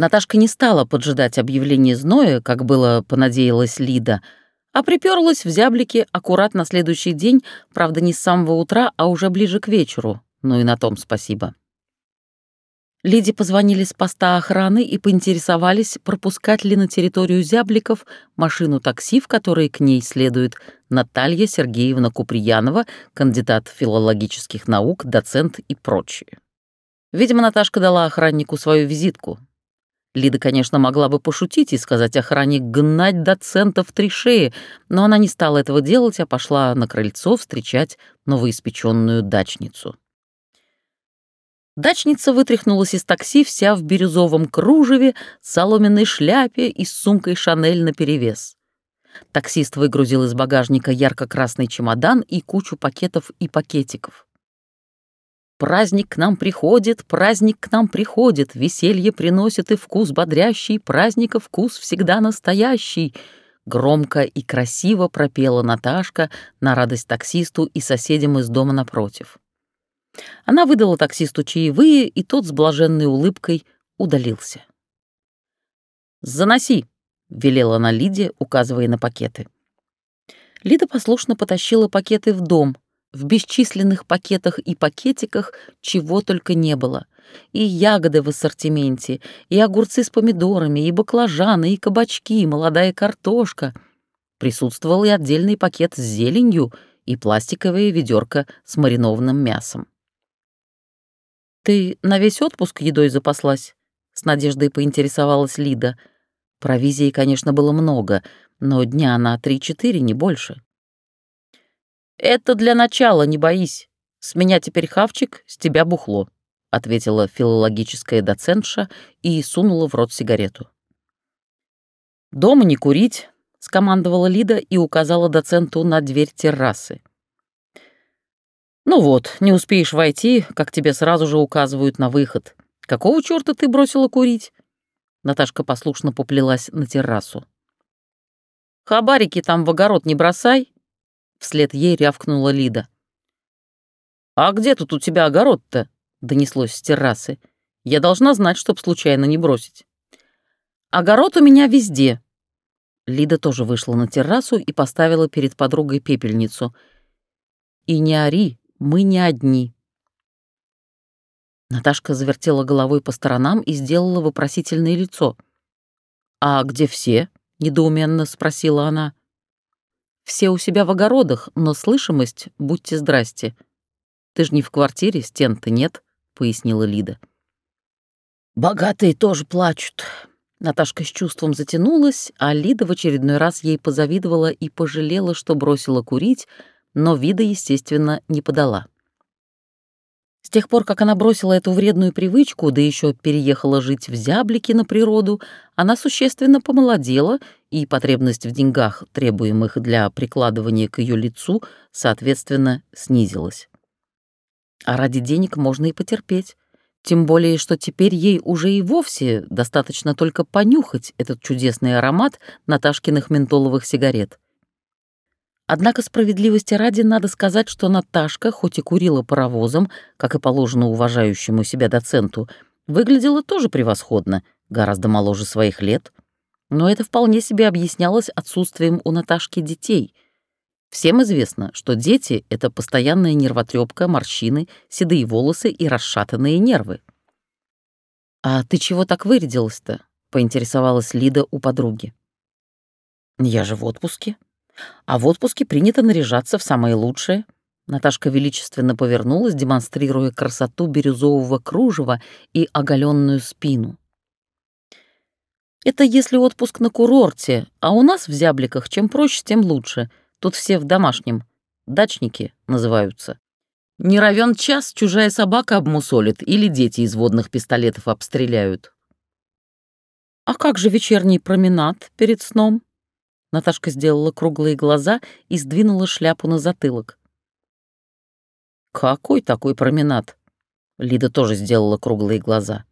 Наташка не стала поджидать объявление зноя, как было понадеялась Лида, а приперлась в зяблике аккурат на следующий день, правда, не с самого утра, а уже ближе к вечеру. Ну и на том спасибо. Лиде позвонили с поста охраны и поинтересовались, пропускать ли на территорию зябликов машину такси, в которой к ней следует Наталья Сергеевна Куприянова, кандидат филологических наук, доцент и прочее. Видимо, Наташка дала охраннику свою визитку, Лида, конечно, могла бы пошутить и сказать охране гнать доцента в три шеи, но она не стала этого делать, а пошла на крыльцо встречать новоиспеченную дачницу. Дачница вытряхнулась из такси вся в бирюзовом кружеве, соломенной шляпе и с сумкой «Шанель» наперевес. Таксист выгрузил из багажника ярко-красный чемодан и кучу пакетов и пакетиков. Праздник к нам приходит, праздник к нам приходит, веселье приносит и вкус бодрящий, праздника вкус всегда настоящий. Громко и красиво пропела Наташка на радость таксисту и соседям из дома напротив. Она выдала таксисту чаевые, и тот с блаженной улыбкой удалился. «Заноси», — велела она Лиде, указывая на пакеты. Лида послушно потащила пакеты в дом — в бесчисленных пакетах и пакетиках чего только не было. И ягоды в ассортименте, и огурцы с помидорами, и баклажаны, и кабачки, и молодая картошка. Присутствовал и отдельный пакет с зеленью, и пластиковое ведерко с маринованным мясом. «Ты на весь отпуск едой запаслась?» — с надеждой поинтересовалась Лида. Провизии, конечно, было много, но дня на три-четыре, не больше. «Это для начала, не боись. С меня теперь хавчик, с тебя бухло», — ответила филологическая доцентша и сунула в рот сигарету. «Дома не курить», — скомандовала Лида и указала доценту на дверь террасы. «Ну вот, не успеешь войти, как тебе сразу же указывают на выход. Какого чёрта ты бросила курить?» Наташка послушно поплелась на террасу. «Хабарики там в огород не бросай», Вслед ей рявкнула Лида. «А где тут у тебя огород-то?» — донеслось с террасы. «Я должна знать, чтоб случайно не бросить». «Огород у меня везде». Лида тоже вышла на террасу и поставила перед подругой пепельницу. «И не ори, мы не одни». Наташка завертела головой по сторонам и сделала вопросительное лицо. «А где все?» — недоуменно спросила она. Все у себя в огородах, но слышимость, будьте здрасте. Ты ж не в квартире, стен-то нет, пояснила Лида. Богатые тоже плачут. Наташка с чувством затянулась, а Лида в очередной раз ей позавидовала и пожалела, что бросила курить, но вида, естественно, не подала. С тех пор, как она бросила эту вредную привычку, да еще переехала жить в зяблике на природу, она существенно помолодела, и потребность в деньгах, требуемых для прикладывания к ее лицу, соответственно, снизилась. А ради денег можно и потерпеть. Тем более, что теперь ей уже и вовсе достаточно только понюхать этот чудесный аромат Наташкиных ментоловых сигарет. Однако справедливости ради надо сказать, что Наташка, хоть и курила паровозом, как и положено уважающему себя доценту, выглядела тоже превосходно, гораздо моложе своих лет. Но это вполне себе объяснялось отсутствием у Наташки детей. Всем известно, что дети — это постоянная нервотрепка, морщины, седые волосы и расшатанные нервы. «А ты чего так вырядилась-то?» — поинтересовалась Лида у подруги. «Я же в отпуске», а в отпуске принято наряжаться в самое лучшее. Наташка величественно повернулась, демонстрируя красоту бирюзового кружева и оголенную спину. Это если отпуск на курорте, а у нас в зябликах чем проще, тем лучше. Тут все в домашнем. Дачники называются. Не равен час чужая собака обмусолит или дети из водных пистолетов обстреляют. А как же вечерний променад перед сном? Наташка сделала круглые глаза и сдвинула шляпу на затылок. «Какой такой променад?» Лида тоже сделала круглые глаза.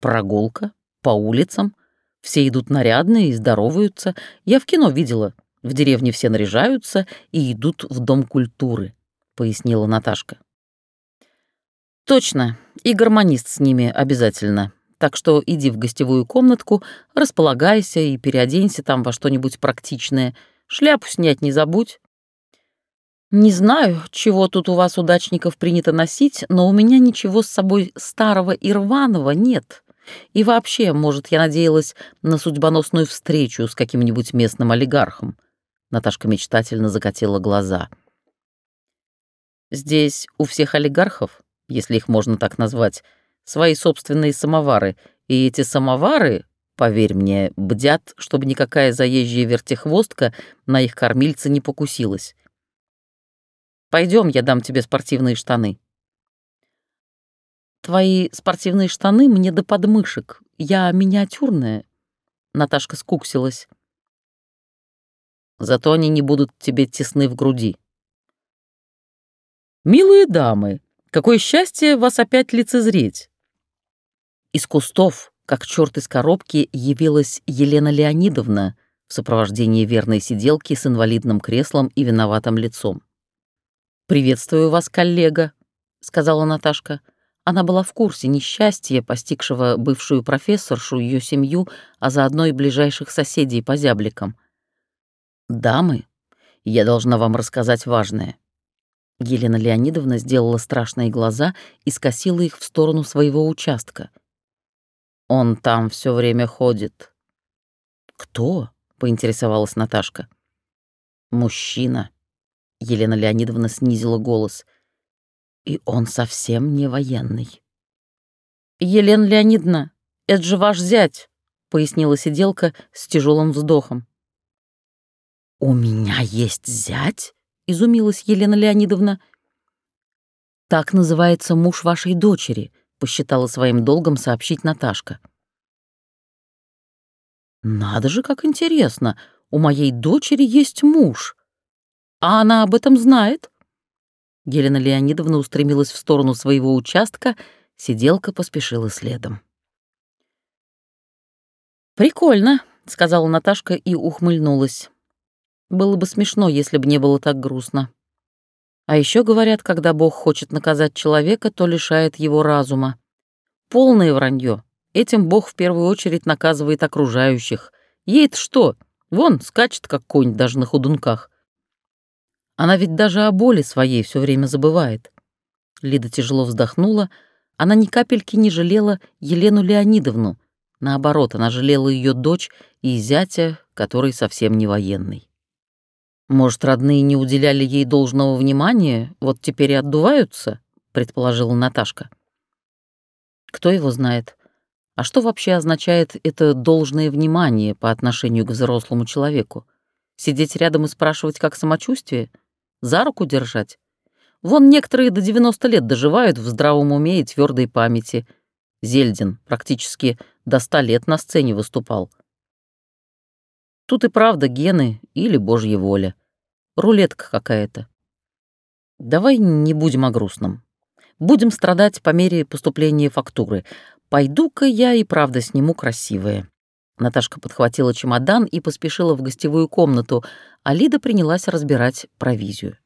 «Прогулка? По улицам? Все идут нарядные и здороваются. Я в кино видела. В деревне все наряжаются и идут в Дом культуры», — пояснила Наташка. «Точно, и гармонист с ними обязательно. Так что иди в гостевую комнатку, располагайся и переоденься там во что-нибудь практичное. Шляпу снять не забудь. Не знаю, чего тут у вас, удачников, принято носить, но у меня ничего с собой старого и рваного нет. И вообще, может, я надеялась на судьбоносную встречу с каким-нибудь местным олигархом. Наташка мечтательно закатила глаза. Здесь у всех олигархов, если их можно так назвать, свои собственные самовары, и эти самовары, поверь мне, бдят, чтобы никакая заезжая вертихвостка на их кормильца не покусилась. Пойдем, я дам тебе спортивные штаны. Твои спортивные штаны мне до подмышек. Я миниатюрная. Наташка скуксилась. Зато они не будут тебе тесны в груди. Милые дамы, какое счастье вас опять лицезреть. Из кустов, как черт из коробки, явилась Елена Леонидовна в сопровождении верной сиделки с инвалидным креслом и виноватым лицом. «Приветствую вас, коллега», — сказала Наташка. Она была в курсе несчастья, постигшего бывшую профессоршу, ее семью, а заодно и ближайших соседей по зябликам. «Дамы, я должна вам рассказать важное». Елена Леонидовна сделала страшные глаза и скосила их в сторону своего участка — он там все время ходит. Кто? поинтересовалась Наташка. Мужчина. Елена Леонидовна снизила голос. И он совсем не военный. Елена Леонидовна, это же ваш зять, пояснила сиделка с тяжелым вздохом. У меня есть зять? изумилась Елена Леонидовна. Так называется муж вашей дочери, посчитала своим долгом сообщить Наташка. «Надо же, как интересно! У моей дочери есть муж. А она об этом знает?» Елена Леонидовна устремилась в сторону своего участка, сиделка поспешила следом. «Прикольно», — сказала Наташка и ухмыльнулась. «Было бы смешно, если бы не было так грустно». А еще говорят, когда Бог хочет наказать человека, то лишает его разума. Полное вранье. Этим Бог в первую очередь наказывает окружающих. Ей-то что? Вон, скачет, как конь, даже на худунках. Она ведь даже о боли своей все время забывает. Лида тяжело вздохнула. Она ни капельки не жалела Елену Леонидовну. Наоборот, она жалела ее дочь и зятя, который совсем не военный. «Может, родные не уделяли ей должного внимания, вот теперь и отдуваются?» — предположила Наташка. «Кто его знает? А что вообще означает это должное внимание по отношению к взрослому человеку? Сидеть рядом и спрашивать, как самочувствие? За руку держать? Вон некоторые до 90 лет доживают в здравом уме и твердой памяти. Зельдин практически до 100 лет на сцене выступал. Тут и правда гены или божья воля. Рулетка какая-то. Давай не будем о грустном. Будем страдать по мере поступления фактуры. Пойду-ка я и правда сниму красивые. Наташка подхватила чемодан и поспешила в гостевую комнату, а Лида принялась разбирать провизию.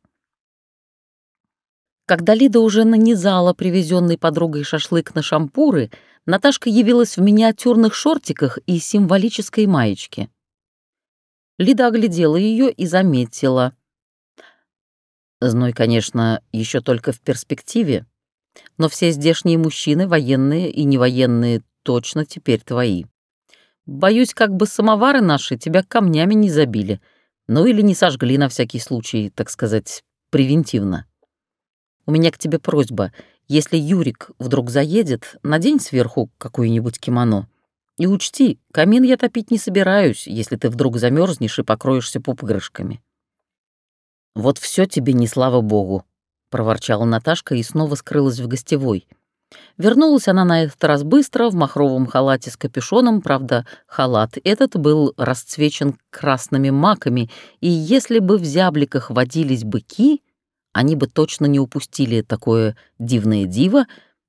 Когда Лида уже нанизала привезенный подругой шашлык на шампуры, Наташка явилась в миниатюрных шортиках и символической маечке. Лида оглядела ее и заметила. Зной, конечно, еще только в перспективе, но все здешние мужчины, военные и невоенные, точно теперь твои. Боюсь, как бы самовары наши тебя камнями не забили, ну или не сожгли на всякий случай, так сказать, превентивно. У меня к тебе просьба. Если Юрик вдруг заедет, надень сверху какое-нибудь кимоно. И учти, камин я топить не собираюсь, если ты вдруг замерзнешь и покроешься пупыгрышками. Вот все тебе не слава богу, проворчала Наташка и снова скрылась в гостевой. Вернулась она на этот раз быстро, в махровом халате с капюшоном, правда, халат этот был расцвечен красными маками, и если бы в зябликах водились быки, они бы точно не упустили такое дивное диво,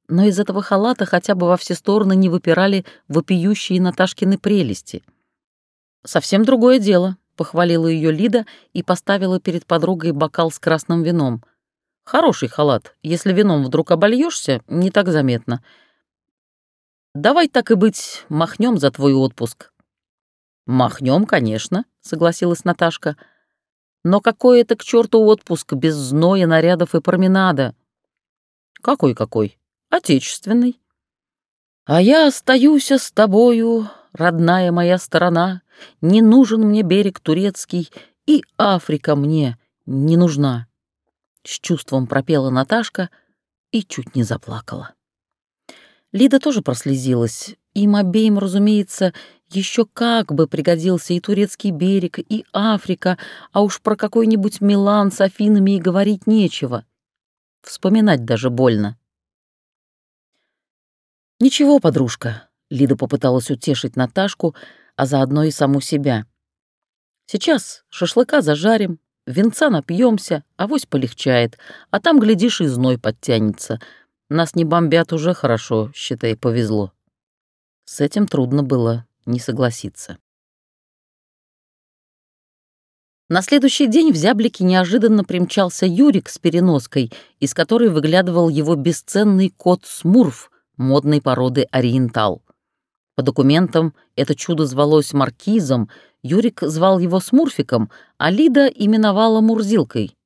но из этого халата хотя бы во все стороны не выпирали вопиющие Наташкины прелести. «Совсем другое дело», — похвалила ее Лида и поставила перед подругой бокал с красным вином. «Хороший халат. Если вином вдруг обольешься, не так заметно». давай так и быть, махнем за твой отпуск». «Махнем, конечно», — согласилась Наташка. «Но какой это к черту отпуск без зноя, нарядов и променада?» «Какой-какой? Отечественный». «А я остаюсь с тобою, родная моя сторона, не нужен мне берег турецкий, и Африка мне не нужна». С чувством пропела Наташка и чуть не заплакала. Лида тоже прослезилась. Им обеим, разумеется, еще как бы пригодился и турецкий берег, и Африка, а уж про какой-нибудь Милан с Афинами и говорить нечего. Вспоминать даже больно. «Ничего, подружка», — Лида попыталась утешить Наташку, а заодно и саму себя. «Сейчас шашлыка зажарим, венца напьемся, авось полегчает, а там, глядишь, и зной подтянется. Нас не бомбят уже хорошо, считай, повезло». С этим трудно было не согласиться. На следующий день в зяблике неожиданно примчался Юрик с переноской, из которой выглядывал его бесценный кот Смурф модной породы ориентал. По документам это чудо звалось маркизом, Юрик звал его Смурфиком, а Лида именовала Мурзилкой.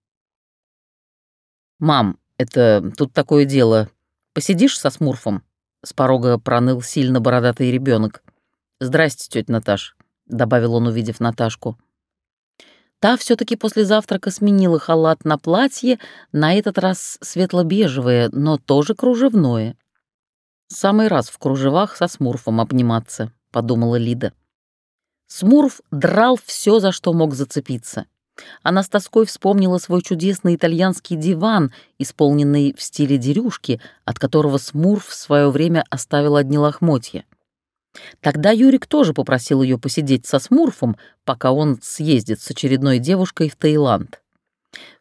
«Мам, это тут такое дело. Посидишь со Смурфом?» С порога проныл сильно бородатый ребенок. «Здрасте, тетя Наташ», — добавил он, увидев Наташку. Та все таки после завтрака сменила халат на платье, на этот раз светло-бежевое, но тоже кружевное. «Самый раз в кружевах со Смурфом обниматься», — подумала Лида. Смурф драл все, за что мог зацепиться. Она с тоской вспомнила свой чудесный итальянский диван, исполненный в стиле дерюшки, от которого Смурф в свое время оставил одни лохмотья. Тогда Юрик тоже попросил ее посидеть со Смурфом, пока он съездит с очередной девушкой в Таиланд.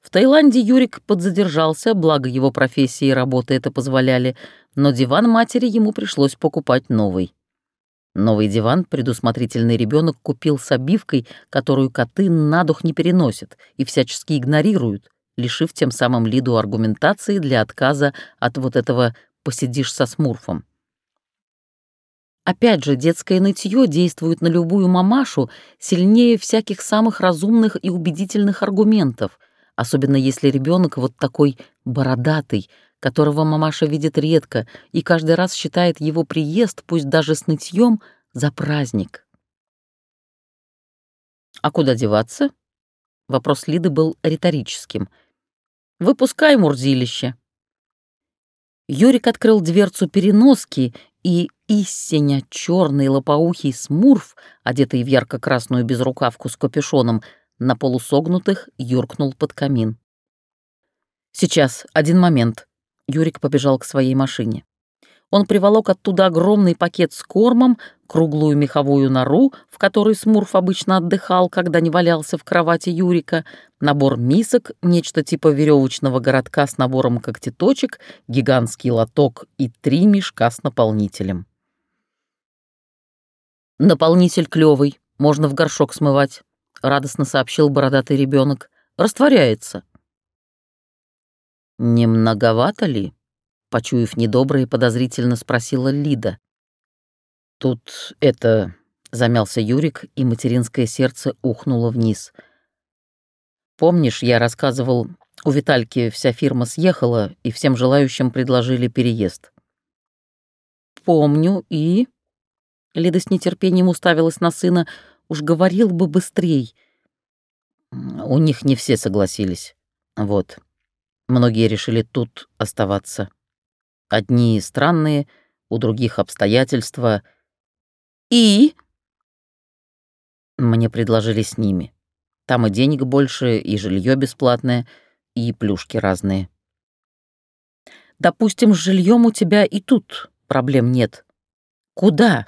В Таиланде Юрик подзадержался, благо его профессии и работы это позволяли, но диван матери ему пришлось покупать новый. Новый диван предусмотрительный ребенок купил с обивкой, которую коты на дух не переносят и всячески игнорируют, лишив тем самым Лиду аргументации для отказа от вот этого «посидишь со Смурфом». Опять же, детское нытье действует на любую мамашу сильнее всяких самых разумных и убедительных аргументов, особенно если ребенок вот такой бородатый, которого мамаша видит редко и каждый раз считает его приезд, пусть даже с нытьем, за праздник. «А куда деваться?» Вопрос Лиды был риторическим. «Выпускай, Мурзилище!» Юрик открыл дверцу переноски, и истинно черный лопоухий смурф, одетый в ярко-красную безрукавку с капюшоном, на полусогнутых юркнул под камин. «Сейчас, один момент», — Юрик побежал к своей машине. Он приволок оттуда огромный пакет с кормом, круглую меховую нору, в которой Смурф обычно отдыхал, когда не валялся в кровати Юрика, набор мисок, нечто типа веревочного городка с набором когтеточек, гигантский лоток и три мешка с наполнителем. «Наполнитель клёвый, можно в горшок смывать», — радостно сообщил бородатый ребенок. «Растворяется». «Не многовато ли?» Почуяв недоброе, подозрительно спросила Лида. «Тут это...» — замялся Юрик, и материнское сердце ухнуло вниз. «Помнишь, я рассказывал, у Витальки вся фирма съехала, и всем желающим предложили переезд?» «Помню, и...» Лида с нетерпением уставилась на сына. «Уж говорил бы быстрей». «У них не все согласились. Вот. Многие решили тут оставаться». Одни странные, у других обстоятельства. И? Мне предложили с ними. Там и денег больше, и жилье бесплатное, и плюшки разные. Допустим, с жильем у тебя и тут проблем нет. Куда?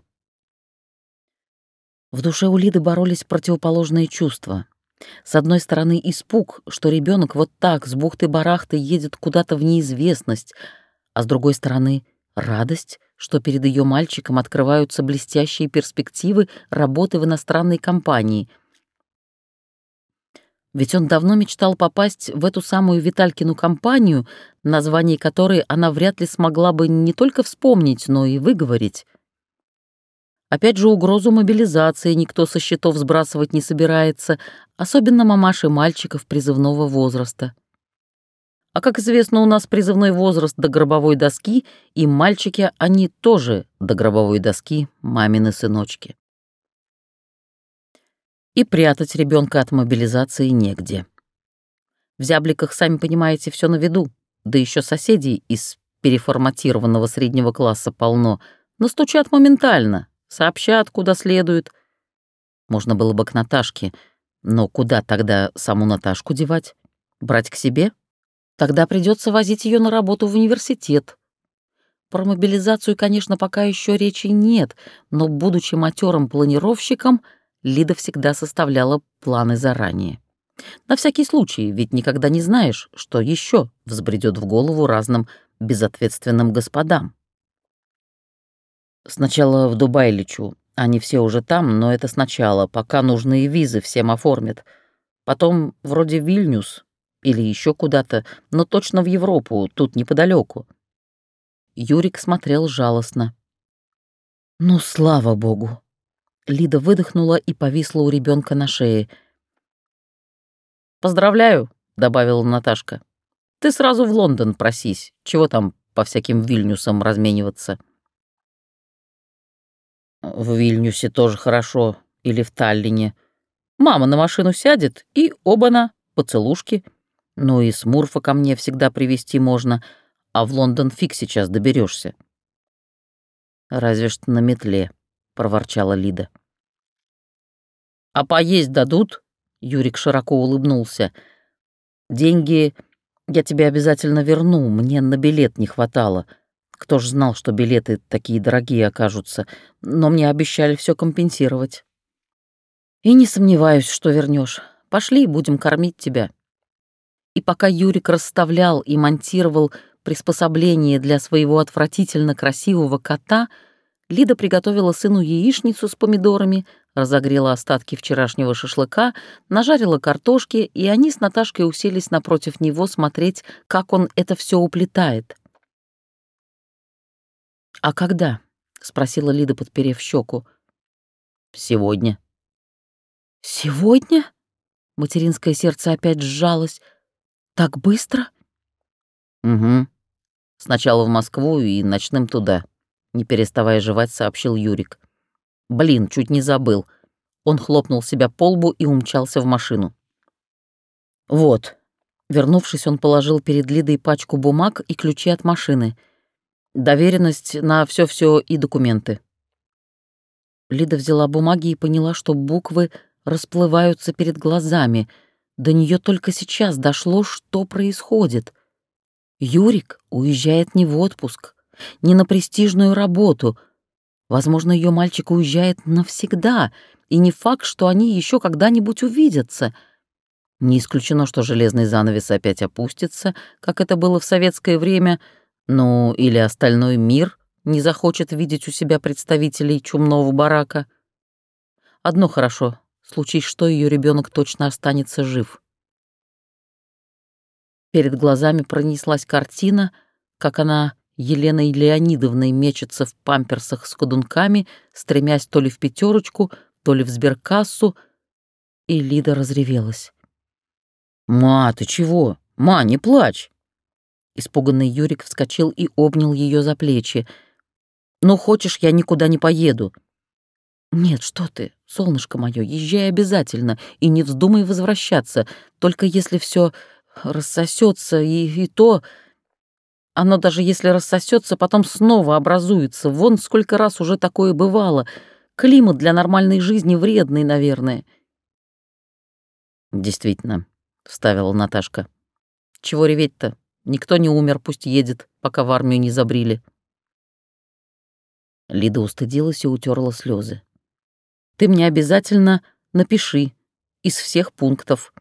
В душе у Лиды боролись противоположные чувства. С одной стороны, испуг, что ребенок вот так с бухты-барахты едет куда-то в неизвестность, а с другой стороны — радость, что перед ее мальчиком открываются блестящие перспективы работы в иностранной компании. Ведь он давно мечтал попасть в эту самую Виталькину компанию, название которой она вряд ли смогла бы не только вспомнить, но и выговорить. Опять же, угрозу мобилизации никто со счетов сбрасывать не собирается, особенно мамаши мальчиков призывного возраста. А как известно, у нас призывной возраст до гробовой доски, и мальчики, они тоже до гробовой доски, мамины сыночки. И прятать ребенка от мобилизации негде. В зябликах, сами понимаете, все на виду, да еще соседей из переформатированного среднего класса полно, настучат моментально, сообщат, куда следует. Можно было бы к Наташке, но куда тогда саму Наташку девать? Брать к себе? Тогда придется возить ее на работу в университет. Про мобилизацию, конечно, пока еще речи нет, но, будучи матерым планировщиком, Лида всегда составляла планы заранее. На всякий случай, ведь никогда не знаешь, что еще взбредет в голову разным безответственным господам. Сначала в Дубай лечу. Они все уже там, но это сначала, пока нужные визы всем оформят. Потом вроде Вильнюс, или еще куда-то, но точно в Европу, тут неподалеку. Юрик смотрел жалостно. «Ну, слава богу!» Лида выдохнула и повисла у ребенка на шее. «Поздравляю», — добавила Наташка. «Ты сразу в Лондон просись. Чего там по всяким Вильнюсам размениваться?» «В Вильнюсе тоже хорошо. Или в Таллине. Мама на машину сядет, и оба-на, поцелушки. Ну и Смурфа ко мне всегда привести можно, а в Лондон фиг сейчас доберешься. «Разве что на метле», — проворчала Лида. «А поесть дадут?» — Юрик широко улыбнулся. «Деньги я тебе обязательно верну, мне на билет не хватало. Кто ж знал, что билеты такие дорогие окажутся, но мне обещали все компенсировать». «И не сомневаюсь, что вернешь. Пошли, будем кормить тебя». И пока Юрик расставлял и монтировал приспособление для своего отвратительно красивого кота, Лида приготовила сыну яичницу с помидорами, разогрела остатки вчерашнего шашлыка, нажарила картошки, и они с Наташкой уселись напротив него смотреть, как он это все уплетает. «А когда?» — спросила Лида, подперев щеку. «Сегодня». «Сегодня?» Материнское сердце опять сжалось. Так быстро? Угу. Сначала в Москву и ночным туда. Не переставая жевать, сообщил Юрик. Блин, чуть не забыл. Он хлопнул себя по лбу и умчался в машину. Вот. Вернувшись, он положил перед Лидой пачку бумаг и ключи от машины. Доверенность на все все и документы. Лида взяла бумаги и поняла, что буквы расплываются перед глазами — до нее только сейчас дошло, что происходит. Юрик уезжает не в отпуск, не на престижную работу. Возможно, ее мальчик уезжает навсегда, и не факт, что они еще когда-нибудь увидятся. Не исключено, что железный занавес опять опустится, как это было в советское время, ну или остальной мир не захочет видеть у себя представителей чумного барака. Одно хорошо Случись что, ее ребенок точно останется жив. Перед глазами пронеслась картина, как она Еленой Леонидовной мечется в памперсах с ходунками, стремясь то ли в пятерочку, то ли в сберкассу, и Лида разревелась. «Ма, ты чего? Ма, не плачь!» Испуганный Юрик вскочил и обнял ее за плечи. «Ну, хочешь, я никуда не поеду. «Нет, что ты, солнышко мое, езжай обязательно и не вздумай возвращаться, только если все рассосется и, и то...» Оно даже если рассосется, потом снова образуется. Вон сколько раз уже такое бывало. Климат для нормальной жизни вредный, наверное. Действительно, вставила Наташка. Чего реветь-то? Никто не умер, пусть едет, пока в армию не забрили. Лида устыдилась и утерла слезы. Ты мне обязательно напиши из всех пунктов.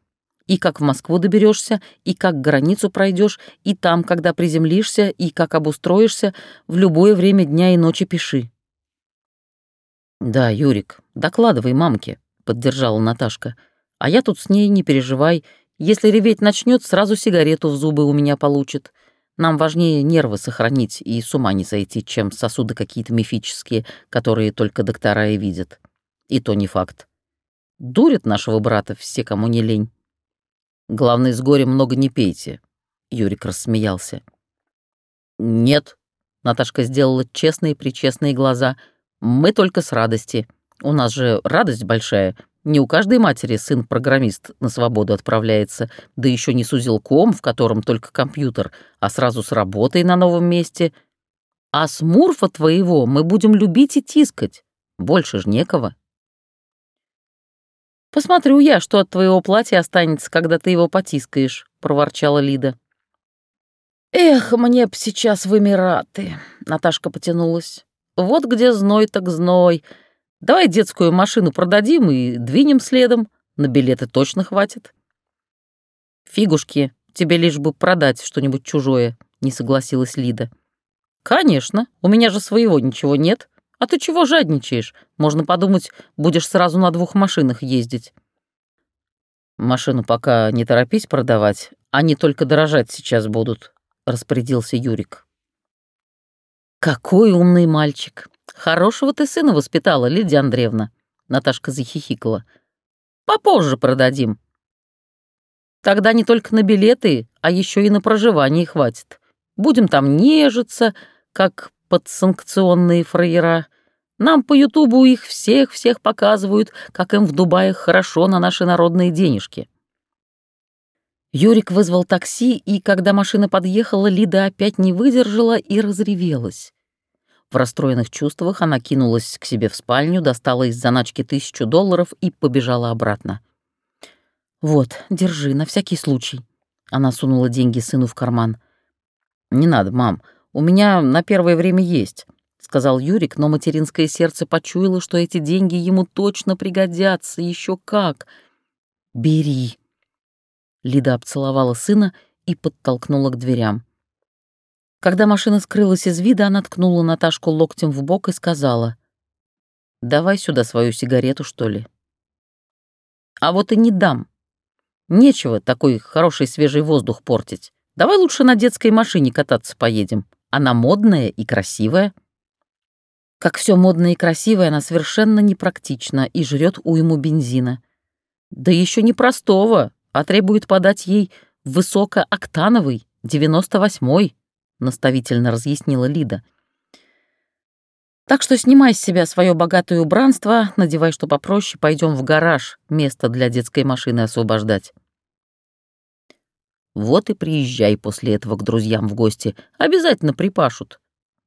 И как в Москву доберешься, и как границу пройдешь, и там, когда приземлишься, и как обустроишься, в любое время дня и ночи пиши. «Да, Юрик, докладывай мамке», — поддержала Наташка. «А я тут с ней, не переживай. Если реветь начнет, сразу сигарету в зубы у меня получит. Нам важнее нервы сохранить и с ума не сойти, чем сосуды какие-то мифические, которые только доктора и видят. И то не факт. Дурят нашего брата все, кому не лень. Главное, с горем много не пейте. Юрик рассмеялся. Нет. Наташка сделала честные-причестные глаза. Мы только с радости. У нас же радость большая. Не у каждой матери сын-программист на свободу отправляется, да еще не с узелком, в котором только компьютер, а сразу с работой на новом месте. А с Мурфа твоего мы будем любить и тискать. Больше ж некого. «Посмотрю я, что от твоего платья останется, когда ты его потискаешь», — проворчала Лида. «Эх, мне б сейчас в Эмираты», — Наташка потянулась. «Вот где зной так зной. Давай детскую машину продадим и двинем следом. На билеты точно хватит». «Фигушки, тебе лишь бы продать что-нибудь чужое», — не согласилась Лида. «Конечно, у меня же своего ничего нет. А ты чего жадничаешь? Можно подумать, будешь сразу на двух машинах ездить. Машину пока не торопись продавать, они только дорожать сейчас будут, распорядился Юрик. Какой умный мальчик. Хорошего ты сына воспитала, Лидия Андреевна. Наташка захихикала. Попозже продадим. Тогда не только на билеты, а еще и на проживание хватит. Будем там нежиться, как подсанкционные фраера. Нам по Ютубу их всех-всех показывают, как им в Дубае хорошо на наши народные денежки. Юрик вызвал такси, и когда машина подъехала, Лида опять не выдержала и разревелась. В расстроенных чувствах она кинулась к себе в спальню, достала из заначки тысячу долларов и побежала обратно. «Вот, держи, на всякий случай». Она сунула деньги сыну в карман. «Не надо, мам. У меня на первое время есть», — сказал Юрик, но материнское сердце почуяло, что эти деньги ему точно пригодятся, еще как. «Бери». Лида обцеловала сына и подтолкнула к дверям. Когда машина скрылась из вида, она ткнула Наташку локтем в бок и сказала, «Давай сюда свою сигарету, что ли». «А вот и не дам. Нечего такой хороший свежий воздух портить. Давай лучше на детской машине кататься поедем». Она модная и красивая. Как все модное и красивое, она совершенно непрактична и жрет уйму бензина. Да еще не простого, а требует подать ей высокооктановый, 98-й, наставительно разъяснила Лида. Так что снимай с себя свое богатое убранство, надевай что попроще, пойдем в гараж, место для детской машины освобождать. Вот и приезжай после этого к друзьям в гости. Обязательно припашут».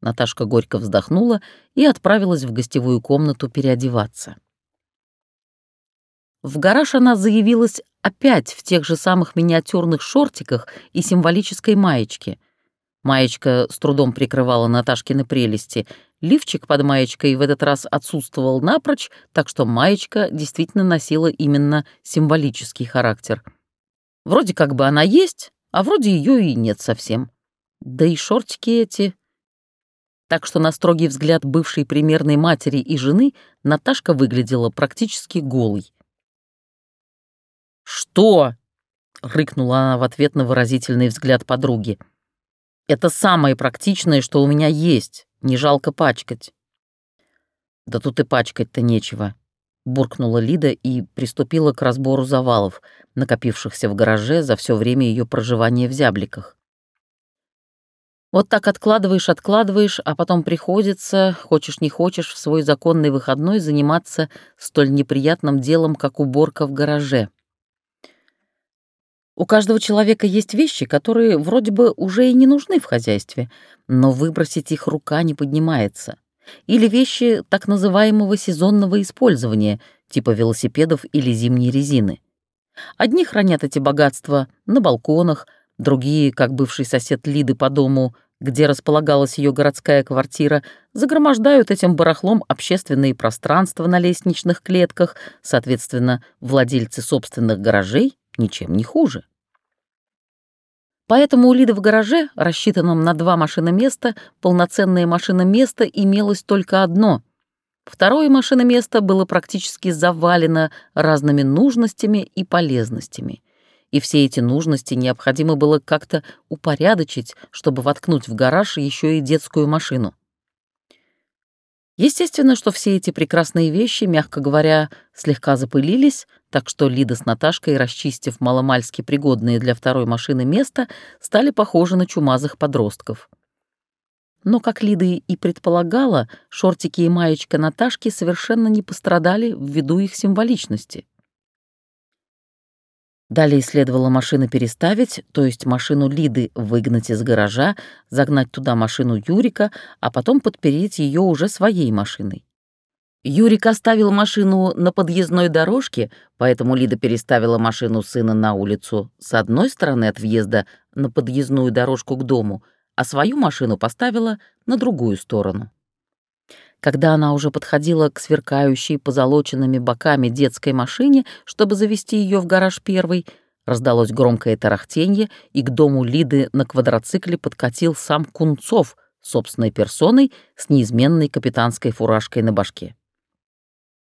Наташка горько вздохнула и отправилась в гостевую комнату переодеваться. В гараж она заявилась опять в тех же самых миниатюрных шортиках и символической маечке. Маечка с трудом прикрывала Наташкины прелести. Лифчик под маечкой в этот раз отсутствовал напрочь, так что маечка действительно носила именно символический характер — Вроде как бы она есть, а вроде ее и нет совсем. Да и шортики эти... Так что на строгий взгляд бывшей примерной матери и жены Наташка выглядела практически голой. «Что?» — рыкнула она в ответ на выразительный взгляд подруги. «Это самое практичное, что у меня есть. Не жалко пачкать». «Да тут и пачкать-то нечего», буркнула Лида и приступила к разбору завалов, накопившихся в гараже за все время ее проживания в зябликах. Вот так откладываешь, откладываешь, а потом приходится, хочешь не хочешь, в свой законный выходной заниматься столь неприятным делом, как уборка в гараже. У каждого человека есть вещи, которые вроде бы уже и не нужны в хозяйстве, но выбросить их рука не поднимается или вещи так называемого сезонного использования, типа велосипедов или зимней резины. Одни хранят эти богатства на балконах, другие, как бывший сосед Лиды по дому, где располагалась ее городская квартира, загромождают этим барахлом общественные пространства на лестничных клетках, соответственно, владельцы собственных гаражей ничем не хуже. Поэтому у Лиды в гараже, рассчитанном на два машиноместа, полноценное машиноместо имелось только одно. Второе машиноместо было практически завалено разными нужностями и полезностями. и все эти нужности необходимо было как-то упорядочить, чтобы воткнуть в гараж еще и детскую машину. Естественно, что все эти прекрасные вещи, мягко говоря, слегка запылились, так что Лида с Наташкой, расчистив маломальски пригодные для второй машины место, стали похожи на чумазых подростков. Но, как Лида и предполагала, шортики и маечка Наташки совершенно не пострадали ввиду их символичности. Далее следовало машины переставить, то есть машину Лиды выгнать из гаража, загнать туда машину Юрика, а потом подпереть ее уже своей машиной. Юрик оставил машину на подъездной дорожке, поэтому Лида переставила машину сына на улицу с одной стороны от въезда на подъездную дорожку к дому, а свою машину поставила на другую сторону. Когда она уже подходила к сверкающей позолоченными боками детской машине, чтобы завести ее в гараж первый, раздалось громкое тарахтенье, и к дому Лиды на квадроцикле подкатил сам Кунцов собственной персоной с неизменной капитанской фуражкой на башке.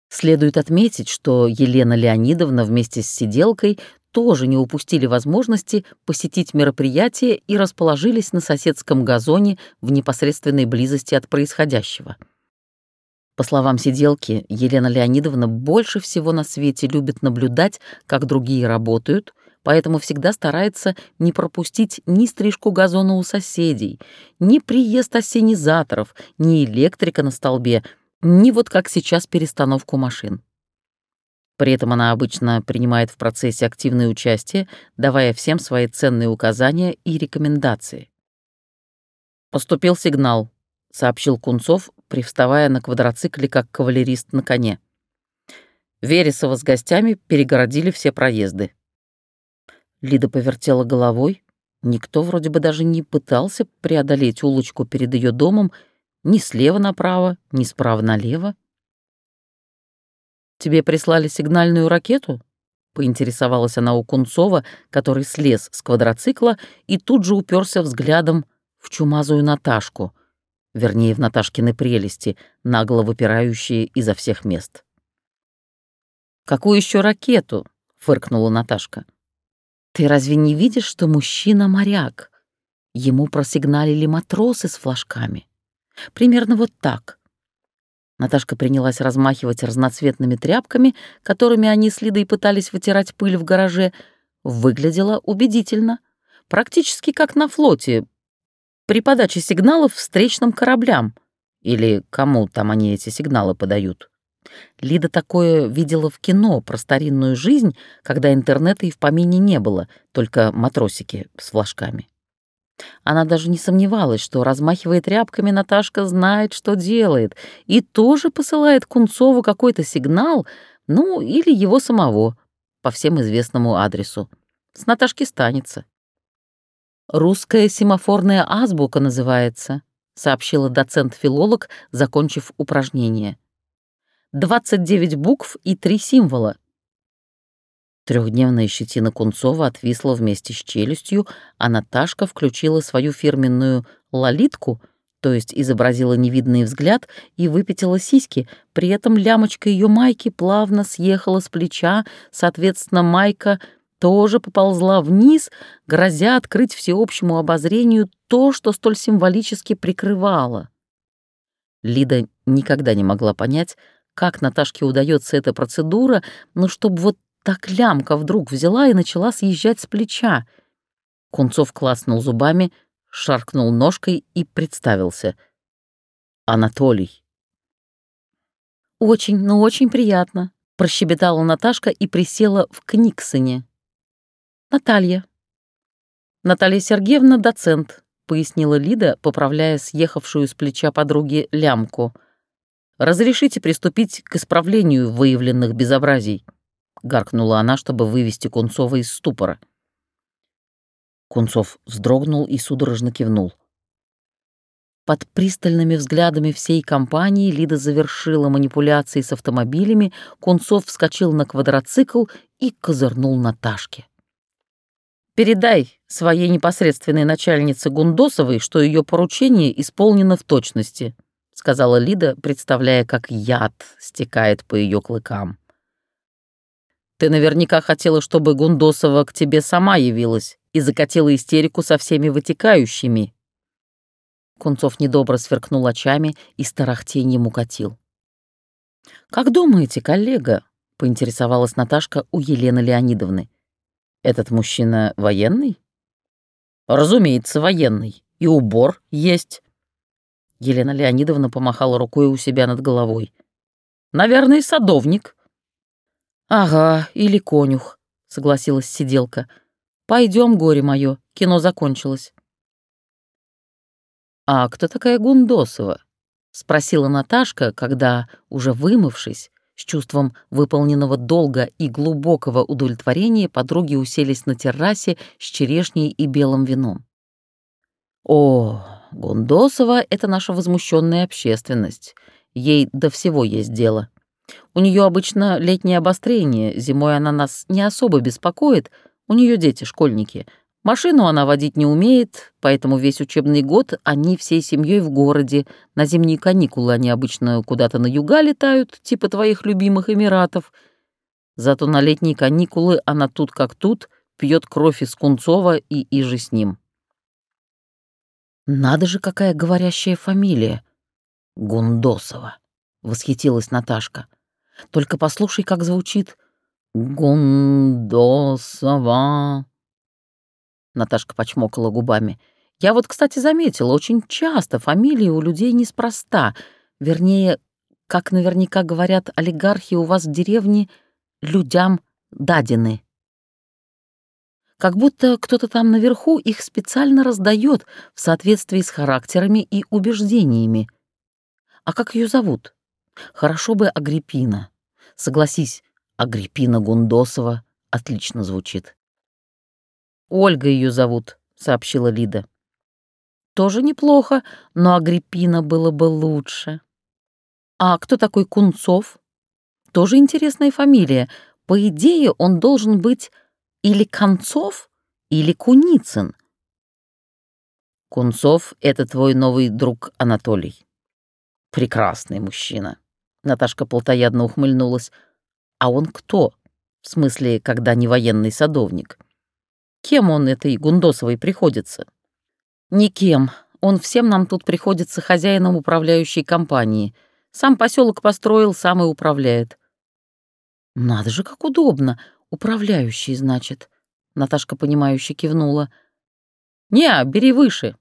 Следует отметить, что Елена Леонидовна вместе с сиделкой тоже не упустили возможности посетить мероприятие и расположились на соседском газоне в непосредственной близости от происходящего — по словам сиделки, Елена Леонидовна больше всего на свете любит наблюдать, как другие работают, поэтому всегда старается не пропустить ни стрижку газона у соседей, ни приезд осенизаторов, ни электрика на столбе, ни вот как сейчас перестановку машин. При этом она обычно принимает в процессе активное участие, давая всем свои ценные указания и рекомендации. Поступил сигнал, — сообщил Кунцов, привставая на квадроцикле, как кавалерист на коне. Вересова с гостями перегородили все проезды. Лида повертела головой. Никто вроде бы даже не пытался преодолеть улочку перед ее домом ни слева направо, ни справа налево. «Тебе прислали сигнальную ракету?» — поинтересовалась она у Кунцова, который слез с квадроцикла и тут же уперся взглядом в чумазую Наташку — вернее, в Наташкины прелести, нагло выпирающие изо всех мест. «Какую еще ракету?» — фыркнула Наташка. «Ты разве не видишь, что мужчина моряк? Ему просигналили матросы с флажками. Примерно вот так». Наташка принялась размахивать разноцветными тряпками, которыми они с Лидой пытались вытирать пыль в гараже. Выглядело убедительно. Практически как на флоте, при подаче сигналов встречным кораблям. Или кому там они эти сигналы подают. Лида такое видела в кино про старинную жизнь, когда интернета и в помине не было, только матросики с флажками. Она даже не сомневалась, что, размахивая тряпками, Наташка знает, что делает, и тоже посылает Кунцову какой-то сигнал, ну, или его самого, по всем известному адресу. С Наташки станется. «Русская семафорная азбука называется», — сообщила доцент-филолог, закончив упражнение. «Двадцать девять букв и три символа». Трехдневная щетина Кунцова отвисла вместе с челюстью, а Наташка включила свою фирменную «лолитку», то есть изобразила невидный взгляд и выпятила сиськи, при этом лямочка ее майки плавно съехала с плеча, соответственно, майка — тоже поползла вниз, грозя открыть всеобщему обозрению то, что столь символически прикрывало. Лида никогда не могла понять, как Наташке удается эта процедура, но чтобы вот так лямка вдруг взяла и начала съезжать с плеча. Кунцов класнул зубами, шаркнул ножкой и представился. «Анатолий». «Очень, ну очень приятно», — прощебетала Наташка и присела в Книксоне. Наталья. Наталья Сергеевна — доцент, пояснила Лида, поправляя съехавшую с плеча подруги лямку. «Разрешите приступить к исправлению выявленных безобразий», — гаркнула она, чтобы вывести Кунцова из ступора. Кунцов вздрогнул и судорожно кивнул. Под пристальными взглядами всей компании Лида завершила манипуляции с автомобилями, Кунцов вскочил на квадроцикл и козырнул Наташке. Передай своей непосредственной начальнице Гундосовой, что ее поручение исполнено в точности», — сказала Лида, представляя, как яд стекает по ее клыкам. Ты наверняка хотела, чтобы Гундосова к тебе сама явилась и закатила истерику со всеми вытекающими». Кунцов недобро сверкнул очами и с тарахтеньем укатил. «Как думаете, коллега?» — поинтересовалась Наташка у Елены Леонидовны. «Этот мужчина военный?» «Разумеется, военный. И убор есть». Елена Леонидовна помахала рукой у себя над головой. «Наверное, садовник». «Ага, или конюх», — согласилась сиделка. Пойдем, горе мое, кино закончилось». «А кто такая Гундосова?» — спросила Наташка, когда, уже вымывшись, с чувством выполненного долга и глубокого удовлетворения подруги уселись на террасе с черешней и белым вином. «О, Гундосова — это наша возмущенная общественность. Ей до всего есть дело. У нее обычно летнее обострение, зимой она нас не особо беспокоит, у нее дети, школьники. Машину она водить не умеет, поэтому весь учебный год они всей семьей в городе. На зимние каникулы они обычно куда-то на юга летают, типа твоих любимых Эмиратов. Зато на летние каникулы она тут как тут, пьет кровь из Кунцова и иже с ним. «Надо же, какая говорящая фамилия!» «Гундосова», — восхитилась Наташка. «Только послушай, как звучит. «Гундосова». Наташка почмокала губами. «Я вот, кстати, заметила, очень часто фамилии у людей неспроста. Вернее, как наверняка говорят олигархи у вас в деревне, людям дадены. Как будто кто-то там наверху их специально раздает в соответствии с характерами и убеждениями. А как ее зовут? Хорошо бы Агриппина. Согласись, Агриппина Гундосова отлично звучит. «Ольга ее зовут», — сообщила Лида. «Тоже неплохо, но Агриппина было бы лучше». «А кто такой Кунцов?» «Тоже интересная фамилия. По идее, он должен быть или Концов, или Куницын». «Кунцов — это твой новый друг Анатолий». «Прекрасный мужчина», — Наташка полтоядно ухмыльнулась. А он кто? В смысле, когда не военный садовник. Кем он этой Гундосовой приходится? Никем. Он всем нам тут приходится хозяином управляющей компании. Сам поселок построил, сам и управляет. Надо же, как удобно. Управляющий, значит. Наташка, понимающе кивнула. «Не, бери выше».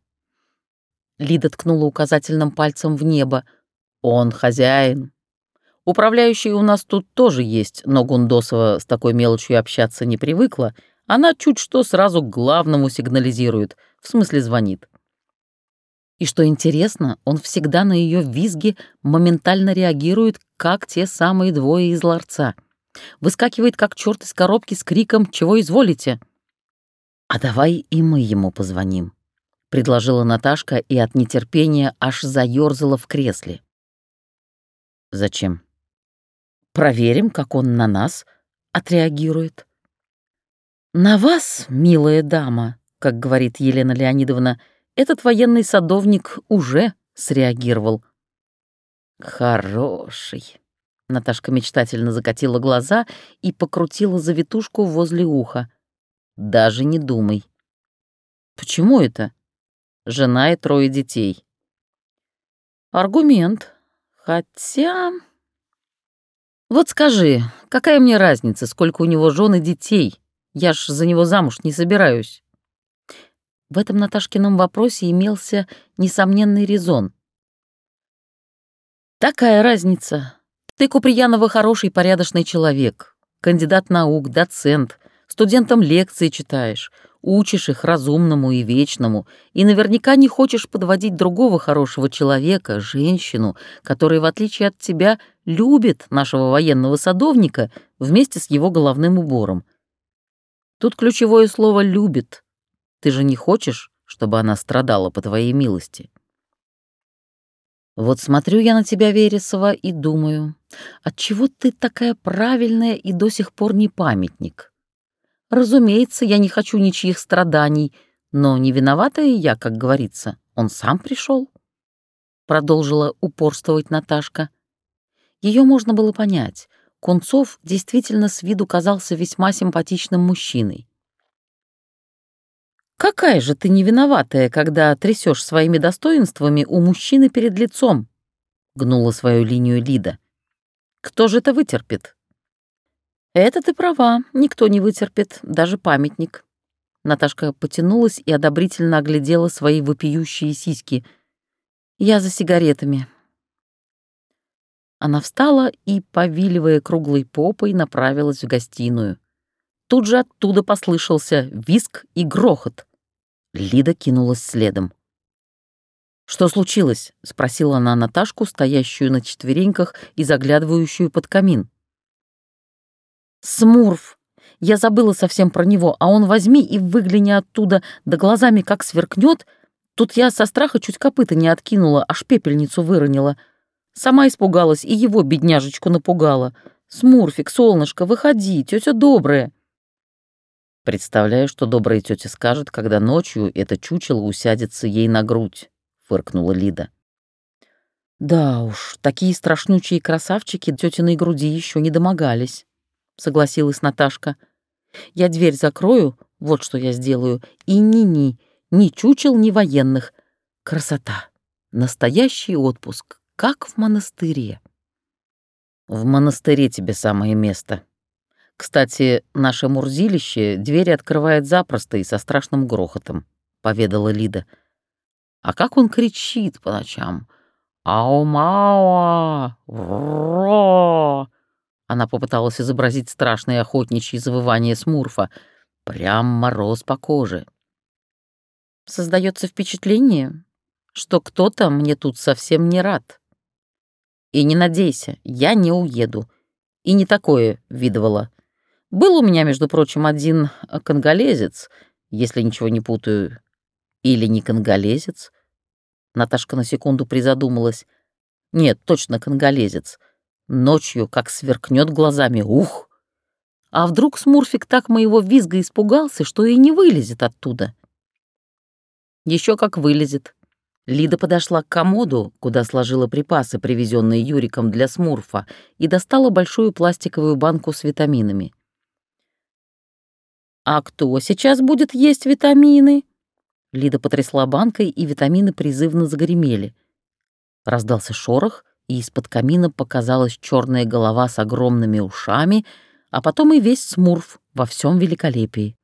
Лида ткнула указательным пальцем в небо. «Он хозяин, Управляющий у нас тут тоже есть, но Гундосова с такой мелочью общаться не привыкла. Она чуть что сразу к главному сигнализирует, в смысле звонит. И что интересно, он всегда на ее визги моментально реагирует, как те самые двое из ларца. Выскакивает, как черт из коробки, с криком «Чего изволите?» «А давай и мы ему позвоним», — предложила Наташка и от нетерпения аж заёрзала в кресле. «Зачем?» Проверим, как он на нас отреагирует. На вас, милая дама, как говорит Елена Леонидовна, этот военный садовник уже среагировал. Хороший. Наташка мечтательно закатила глаза и покрутила завитушку возле уха. Даже не думай. Почему это? Жена и трое детей. Аргумент. Хотя... Вот скажи, какая мне разница, сколько у него жен и детей? Я ж за него замуж не собираюсь. В этом Наташкином вопросе имелся несомненный резон. Такая разница. Ты, Куприянова, хороший, порядочный человек, кандидат наук, доцент, студентам лекции читаешь, учишь их разумному и вечному, и наверняка не хочешь подводить другого хорошего человека, женщину, которая, в отличие от тебя, любит нашего военного садовника вместе с его головным убором. Тут ключевое слово «любит». Ты же не хочешь, чтобы она страдала по твоей милости. Вот смотрю я на тебя, Вересова, и думаю, отчего ты такая правильная и до сих пор не памятник? Разумеется, я не хочу ничьих страданий, но не виновата я, как говорится. Он сам пришел. Продолжила упорствовать Наташка. Ее можно было понять. Кунцов действительно с виду казался весьма симпатичным мужчиной. «Какая же ты невиноватая, когда трясешь своими достоинствами у мужчины перед лицом?» — гнула свою линию Лида. «Кто же это вытерпит?» «Это ты права, никто не вытерпит, даже памятник». Наташка потянулась и одобрительно оглядела свои вопиющие сиськи. «Я за сигаретами». Она встала и, повиливая круглой попой, направилась в гостиную. Тут же оттуда послышался виск и грохот. Лида кинулась следом. «Что случилось?» — спросила она Наташку, стоящую на четвереньках и заглядывающую под камин. «Смурф! Я забыла совсем про него, а он возьми и выгляни оттуда, да глазами как сверкнет. Тут я со страха чуть копыта не откинула, аж пепельницу выронила. Сама испугалась и его, бедняжечку, напугала. Смурфик, солнышко, выходи, тетя добрая». Представляю, что добрая тетя скажет, когда ночью это чучело усядется ей на грудь, фыркнула Лида. Да уж, такие страшнючие красавчики тетиной груди еще не домогались согласилась Наташка. «Я дверь закрою, вот что я сделаю, и ни-ни, ни чучел, ни военных. Красота! Настоящий отпуск, как в монастыре». «В монастыре тебе самое место. Кстати, наше мурзилище двери открывает запросто и со страшным грохотом», — поведала Лида. «А как он кричит по ночам! Ау-мауа! Ро!» Она попыталась изобразить страшное охотничье завывание Смурфа. Прям мороз по коже. Создается впечатление, что кто-то мне тут совсем не рад. И не надейся, я не уеду. И не такое видывала. Был у меня, между прочим, один конголезец, если ничего не путаю. Или не конголезец? Наташка на секунду призадумалась. Нет, точно конголезец — Ночью как сверкнет глазами, ух! А вдруг Смурфик так моего визга испугался, что и не вылезет оттуда? Еще как вылезет. Лида подошла к комоду, куда сложила припасы, привезенные Юриком для Смурфа, и достала большую пластиковую банку с витаминами. «А кто сейчас будет есть витамины?» Лида потрясла банкой, и витамины призывно загремели. Раздался шорох, и из-под камина показалась черная голова с огромными ушами, а потом и весь смурф во всем великолепии.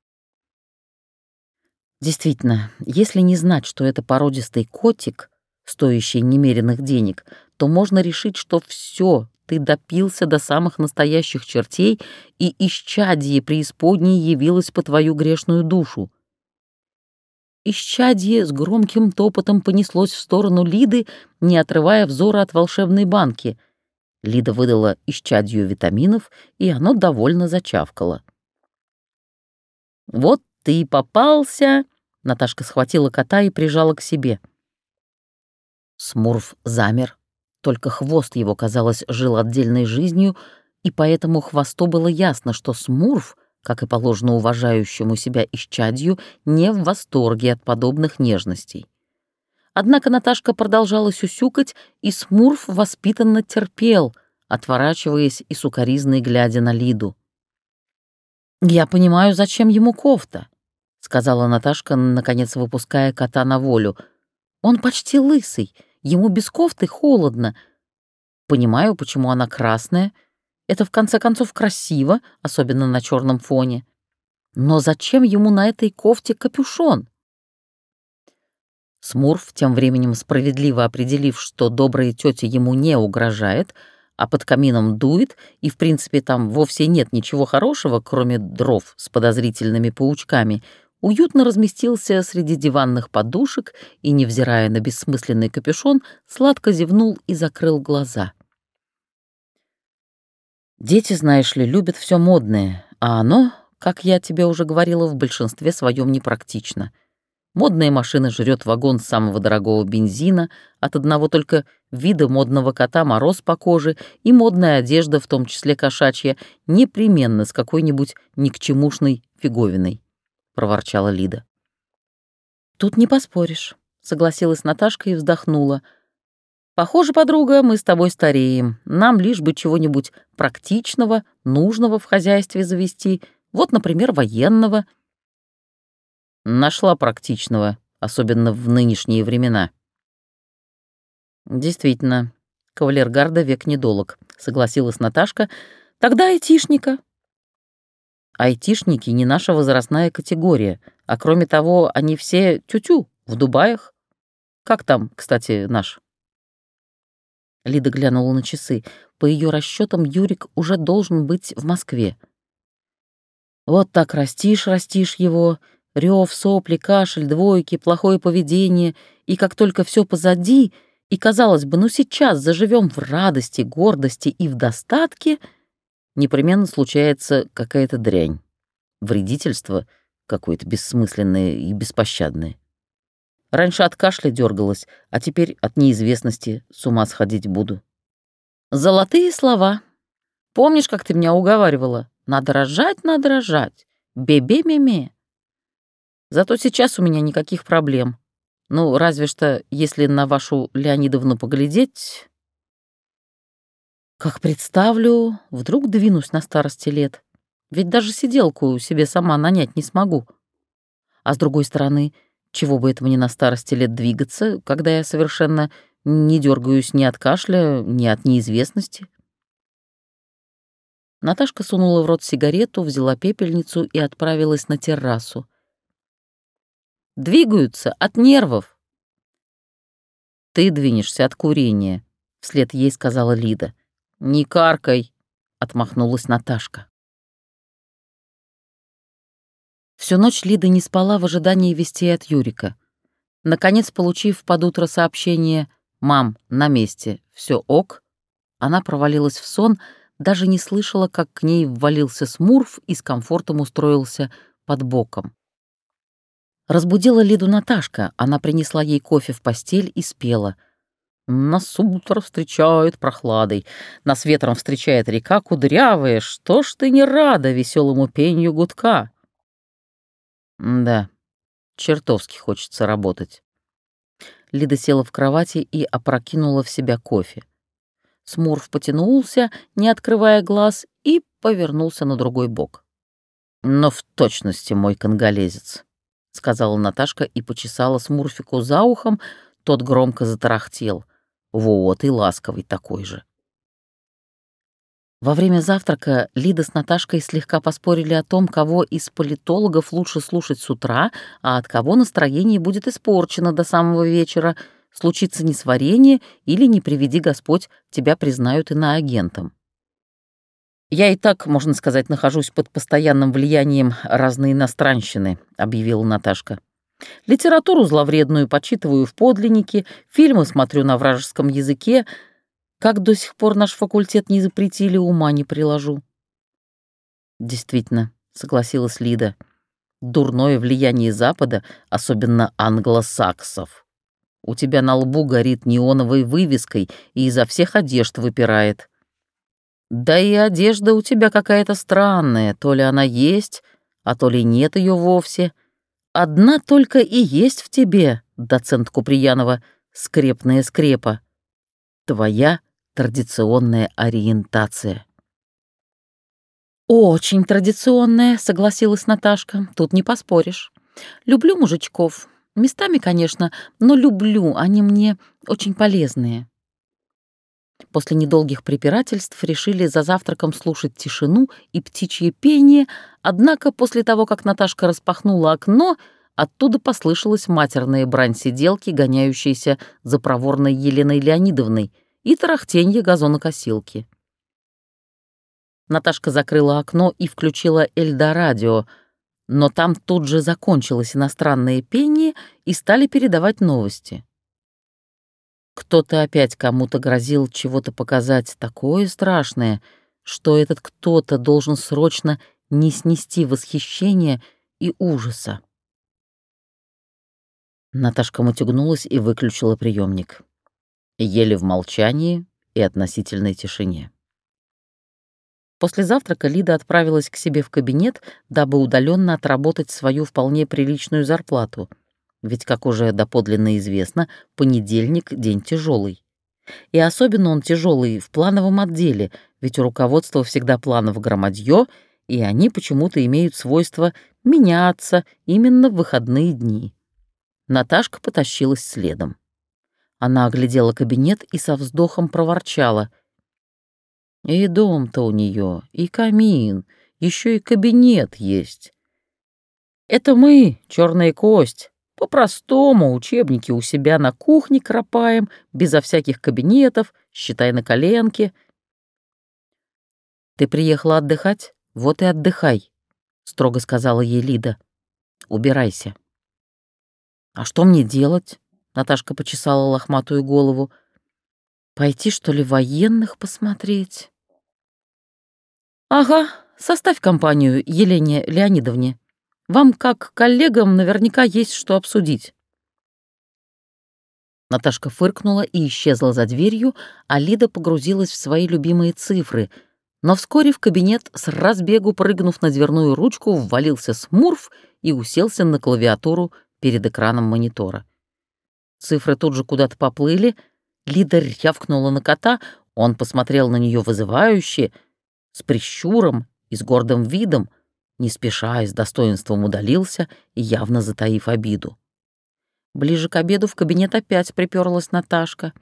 Действительно, если не знать, что это породистый котик, стоящий немеренных денег, то можно решить, что все, ты допился до самых настоящих чертей, и исчадие преисподней явилось по твою грешную душу. Исчадье с громким топотом понеслось в сторону Лиды, не отрывая взора от волшебной банки. Лида выдала исчадью витаминов, и оно довольно зачавкало. «Вот ты попался!» — Наташка схватила кота и прижала к себе. Смурф замер, только хвост его, казалось, жил отдельной жизнью, и поэтому хвосту было ясно, что Смурф — как и положено уважающему себя исчадью, не в восторге от подобных нежностей. Однако Наташка продолжала сюсюкать, и Смурф воспитанно терпел, отворачиваясь и сукоризной глядя на Лиду. «Я понимаю, зачем ему кофта», — сказала Наташка, наконец выпуская кота на волю. «Он почти лысый, ему без кофты холодно. Понимаю, почему она красная, — это, в конце концов, красиво, особенно на черном фоне. Но зачем ему на этой кофте капюшон? Смурф, тем временем справедливо определив, что добрая тетя ему не угрожает, а под камином дует, и, в принципе, там вовсе нет ничего хорошего, кроме дров с подозрительными паучками, уютно разместился среди диванных подушек и, невзирая на бессмысленный капюшон, сладко зевнул и закрыл глаза. Дети, знаешь ли, любят все модное, а оно, как я тебе уже говорила, в большинстве своем непрактично. Модная машина жрет вагон самого дорогого бензина, от одного только вида модного кота мороз по коже, и модная одежда, в том числе кошачья, непременно с какой-нибудь никчемушной фиговиной, — проворчала Лида. «Тут не поспоришь», — согласилась Наташка и вздохнула. Похоже, подруга, мы с тобой стареем. Нам лишь бы чего-нибудь практичного, нужного в хозяйстве завести. Вот, например, военного. Нашла практичного, особенно в нынешние времена. Действительно, кавалергарда век недолог, согласилась Наташка. Тогда айтишника. Айтишники не наша возрастная категория, а кроме того, они все тю-тю в Дубаях. Как там, кстати, наш? Лида глянула на часы. По ее расчетам, Юрик уже должен быть в Москве. Вот так растишь, растишь его, рев, сопли, кашель, двойки, плохое поведение, и как только все позади, и, казалось бы, ну сейчас заживем в радости, гордости и в достатке, непременно случается какая-то дрянь, вредительство какое-то бессмысленное и беспощадное. Раньше от кашля дергалась, а теперь от неизвестности с ума сходить буду. Золотые слова. Помнишь, как ты меня уговаривала? Надо рожать, надо рожать. Бебе-меме. Зато сейчас у меня никаких проблем. Ну, разве что, если на вашу Леонидовну поглядеть... Как представлю, вдруг двинусь на старости лет. Ведь даже сиделку себе сама нанять не смогу. А с другой стороны, чего бы это мне на старости лет двигаться, когда я совершенно не дергаюсь ни от кашля, ни от неизвестности? Наташка сунула в рот сигарету, взяла пепельницу и отправилась на террасу. «Двигаются от нервов!» «Ты двинешься от курения», — вслед ей сказала Лида. «Не каркай», — отмахнулась Наташка. Всю ночь Лида не спала в ожидании вестей от Юрика. Наконец, получив под утро сообщение «Мам, на месте, все ок», она провалилась в сон, даже не слышала, как к ней ввалился Смурф и с комфортом устроился под боком. Разбудила Лиду Наташка, она принесла ей кофе в постель и спела. «Нас утро встречает прохладой, нас ветром встречает река кудрявая, что ж ты не рада веселому пенью гудка?» Да, чертовски хочется работать. Лида села в кровати и опрокинула в себя кофе. Смурф потянулся, не открывая глаз, и повернулся на другой бок. «Но в точности мой конголезец», — сказала Наташка и почесала Смурфику за ухом, тот громко затарахтел. «Вот и ласковый такой же». Во время завтрака Лида с Наташкой слегка поспорили о том, кого из политологов лучше слушать с утра, а от кого настроение будет испорчено до самого вечера, случится несварение или, не приведи Господь, тебя признают иноагентом. «Я и так, можно сказать, нахожусь под постоянным влиянием разной иностранщины», — объявила Наташка. «Литературу зловредную почитываю в подлиннике, фильмы смотрю на вражеском языке, как до сих пор наш факультет не запретили, ума не приложу. Действительно, согласилась Лида. Дурное влияние Запада, особенно англосаксов. У тебя на лбу горит неоновой вывеской и изо всех одежд выпирает. Да и одежда у тебя какая-то странная, то ли она есть, а то ли нет ее вовсе. Одна только и есть в тебе, доцент Куприянова, скрепная скрепа. Твоя традиционная ориентация. «Очень традиционная», — согласилась Наташка. «Тут не поспоришь. Люблю мужичков. Местами, конечно, но люблю. Они мне очень полезные». После недолгих препирательств решили за завтраком слушать тишину и птичье пение, однако после того, как Наташка распахнула окно, оттуда послышалась матерная брань сиделки, гоняющаяся за проворной Еленой Леонидовной — и тарахтенье газонокосилки. Наташка закрыла окно и включила Эльдорадио, но там тут же закончилось иностранное пение и стали передавать новости. Кто-то опять кому-то грозил чего-то показать такое страшное, что этот кто-то должен срочно не снести восхищения и ужаса. Наташка мотягнулась и выключила приемник ели в молчании и относительной тишине. После завтрака Лида отправилась к себе в кабинет, дабы удаленно отработать свою вполне приличную зарплату. Ведь, как уже доподлинно известно, понедельник — день тяжелый. И особенно он тяжелый в плановом отделе, ведь у руководства всегда планов громадье, и они почему-то имеют свойство меняться именно в выходные дни. Наташка потащилась следом. Она оглядела кабинет и со вздохом проворчала. «И дом-то у нее, и камин, еще и кабинет есть. Это мы, черная кость, по-простому учебники у себя на кухне кропаем, безо всяких кабинетов, считай на коленке. Ты приехала отдыхать? Вот и отдыхай, строго сказала ей Лида. Убирайся. А что мне делать? Наташка почесала лохматую голову. Пойти, что ли, военных посмотреть? Ага, составь компанию Елене Леонидовне. Вам, как коллегам, наверняка есть что обсудить». Наташка фыркнула и исчезла за дверью, а Лида погрузилась в свои любимые цифры. Но вскоре в кабинет, с разбегу прыгнув на дверную ручку, ввалился Смурф и уселся на клавиатуру перед экраном монитора. Цифры тут же куда-то поплыли. Лида рявкнула на кота, он посмотрел на нее вызывающе, с прищуром и с гордым видом, не спеша и с достоинством удалился, явно затаив обиду. Ближе к обеду в кабинет опять приперлась Наташка.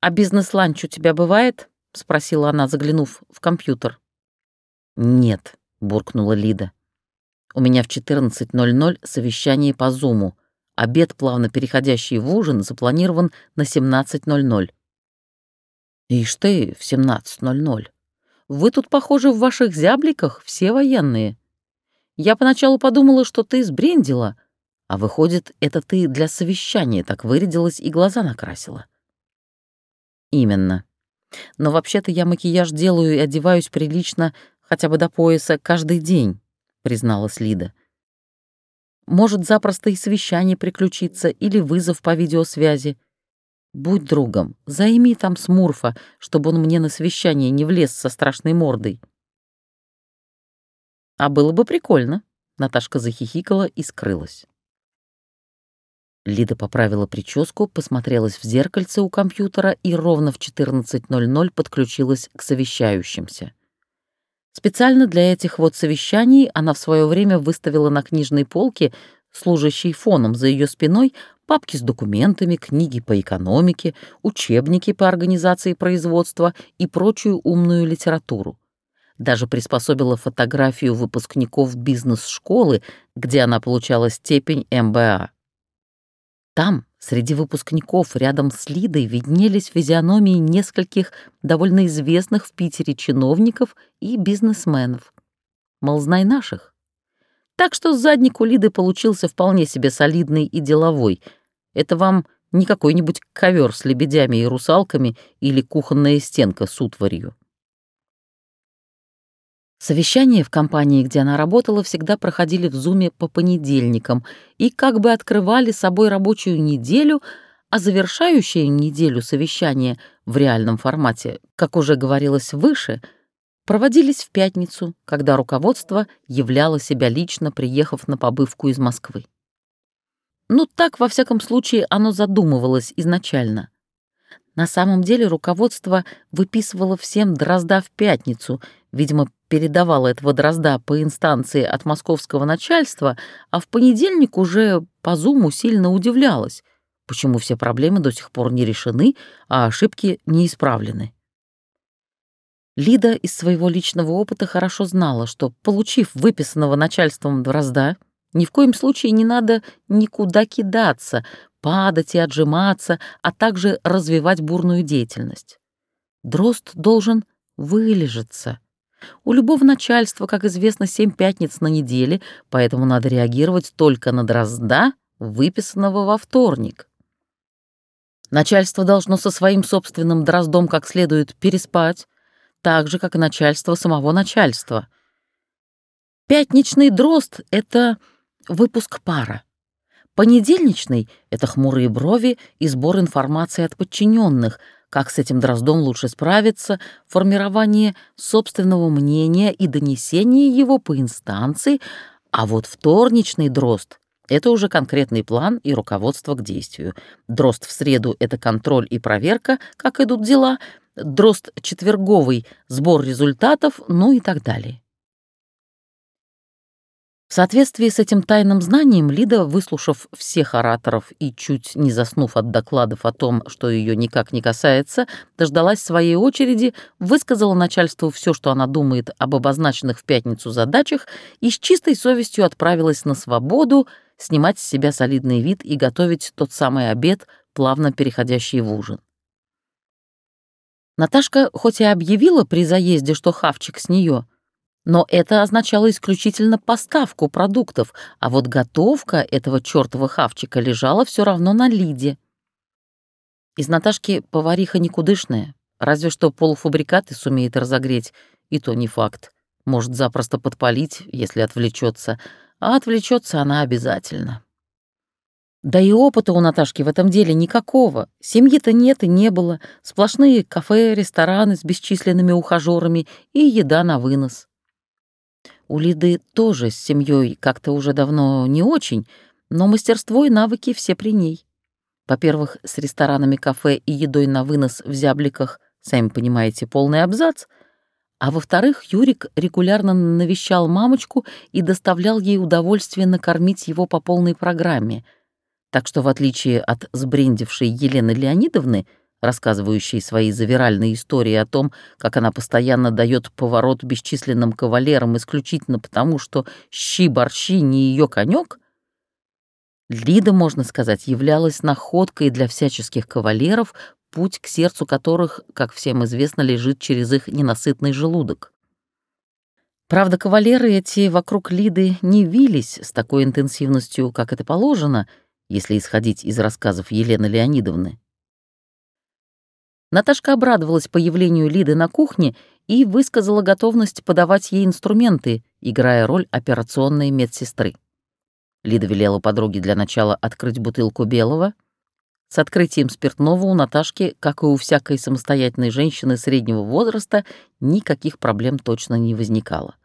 «А бизнес-ланч у тебя бывает?» — спросила она, заглянув в компьютер. «Нет», — буркнула Лида. «У меня в 14.00 совещание по Зуму. Обед, плавно переходящий в ужин, запланирован на 17.00». «Ишь ты, в 17.00. Вы тут, похоже, в ваших зябликах все военные. Я поначалу подумала, что ты сбрендила, а выходит, это ты для совещания так вырядилась и глаза накрасила. Именно. Но вообще-то я макияж делаю и одеваюсь прилично хотя бы до пояса каждый день, призналась Лида. Может, запросто и совещание приключиться или вызов по видеосвязи. Будь другом, займи там Смурфа, чтобы он мне на совещание не влез со страшной мордой. А было бы прикольно. Наташка захихикала и скрылась. Лида поправила прическу, посмотрелась в зеркальце у компьютера и ровно в 14.00 подключилась к совещающимся. Специально для этих вот совещаний она в свое время выставила на книжной полке, служащей фоном за ее спиной, папки с документами, книги по экономике, учебники по организации производства и прочую умную литературу. Даже приспособила фотографию выпускников бизнес-школы, где она получала степень МБА. Там, среди выпускников, рядом с Лидой виднелись физиономии нескольких довольно известных в Питере чиновников и бизнесменов. Мол, знай наших. Так что задник у Лиды получился вполне себе солидный и деловой — это вам не какой-нибудь ковер с лебедями и русалками или кухонная стенка с утварью. Совещания в компании, где она работала, всегда проходили в Зуме по понедельникам и как бы открывали собой рабочую неделю, а завершающее неделю совещания в реальном формате, как уже говорилось выше, проводились в пятницу, когда руководство являло себя лично, приехав на побывку из Москвы. Ну, так, во всяком случае, оно задумывалось изначально. На самом деле руководство выписывало всем дрозда в пятницу, видимо, передавало этого дрозда по инстанции от московского начальства, а в понедельник уже по зуму сильно удивлялось, почему все проблемы до сих пор не решены, а ошибки не исправлены. Лида из своего личного опыта хорошо знала, что, получив выписанного начальством дрозда, ни в коем случае не надо никуда кидаться, падать и отжиматься, а также развивать бурную деятельность. Дрозд должен вылежаться. У любого начальства, как известно, семь пятниц на неделе, поэтому надо реагировать только на дрозда, выписанного во вторник. Начальство должно со своим собственным дроздом как следует переспать, так же, как и начальство самого начальства. Пятничный дрозд — это выпуск пара. Понедельничный — это хмурые брови и сбор информации от подчиненных, как с этим дроздом лучше справиться, формирование собственного мнения и донесение его по инстанции, а вот вторничный дрозд Это уже конкретный план и руководство к действию. Дрозд в среду — это контроль и проверка, как идут дела. Дрозд четверговый — сбор результатов, ну и так далее. В соответствии с этим тайным знанием, Лида, выслушав всех ораторов и чуть не заснув от докладов о том, что ее никак не касается, дождалась своей очереди, высказала начальству все, что она думает об обозначенных в пятницу задачах, и с чистой совестью отправилась на свободу снимать с себя солидный вид и готовить тот самый обед, плавно переходящий в ужин. Наташка хоть и объявила при заезде, что хавчик с нее, но это означало исключительно поставку продуктов, а вот готовка этого чёртова хавчика лежала все равно на Лиде. Из Наташки повариха никудышная, разве что полуфабрикаты сумеет разогреть, и то не факт. Может запросто подпалить, если отвлечется, а отвлечется она обязательно. Да и опыта у Наташки в этом деле никакого. Семьи-то нет и не было. Сплошные кафе, рестораны с бесчисленными ухажерами и еда на вынос. У Лиды тоже с семьей как-то уже давно не очень, но мастерство и навыки все при ней. Во-первых, с ресторанами, кафе и едой на вынос в зябликах, сами понимаете, полный абзац. А во-вторых, Юрик регулярно навещал мамочку и доставлял ей удовольствие накормить его по полной программе. Так что, в отличие от сбрендившей Елены Леонидовны, рассказывающей свои завиральные истории о том, как она постоянно дает поворот бесчисленным кавалерам исключительно потому, что щи-борщи не ее конек, Лида, можно сказать, являлась находкой для всяческих кавалеров, путь к сердцу которых, как всем известно, лежит через их ненасытный желудок. Правда, кавалеры эти вокруг Лиды не вились с такой интенсивностью, как это положено, если исходить из рассказов Елены Леонидовны. Наташка обрадовалась появлению Лиды на кухне и высказала готовность подавать ей инструменты, играя роль операционной медсестры. Лида велела подруге для начала открыть бутылку белого. С открытием спиртного у Наташки, как и у всякой самостоятельной женщины среднего возраста, никаких проблем точно не возникало.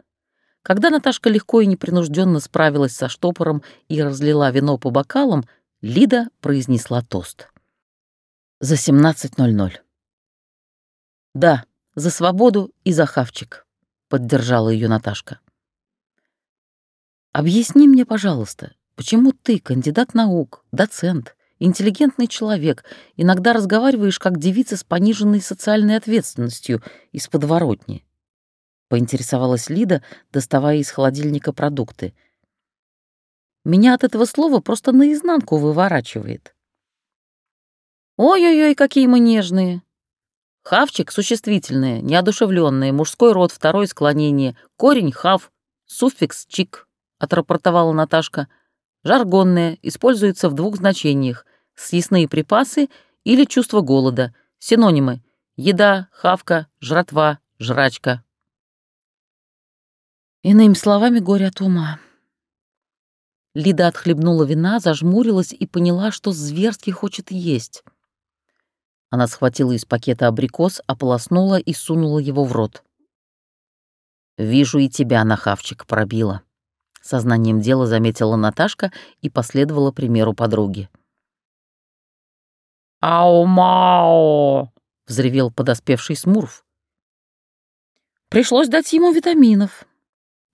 Когда Наташка легко и непринужденно справилась со штопором и разлила вино по бокалам, Лида произнесла тост. За 17.00. «Да, за свободу и за хавчик», — поддержала ее Наташка. «Объясни мне, пожалуйста, почему ты, кандидат наук, доцент, интеллигентный человек, иногда разговариваешь как девица с пониженной социальной ответственностью из подворотни?» — поинтересовалась Лида, доставая из холодильника продукты. «Меня от этого слова просто наизнанку выворачивает». «Ой-ой-ой, какие мы нежные!» Хавчик — существительное, неодушевленное, мужской род, второе склонение, корень — хав, суффикс — чик, отрапортовала Наташка. Жаргонное, используется в двух значениях — съестные припасы или чувство голода, синонимы — еда, хавка, жратва, жрачка. Иными словами, горе от ума. Лида отхлебнула вина, зажмурилась и поняла, что зверски хочет есть. Она схватила из пакета абрикос, ополоснула и сунула его в рот. «Вижу, и тебя на хавчик пробила», — сознанием дела заметила Наташка и последовала примеру подруги. «Ау-мау!» — взревел подоспевший Смурф. Пришлось дать ему витаминов.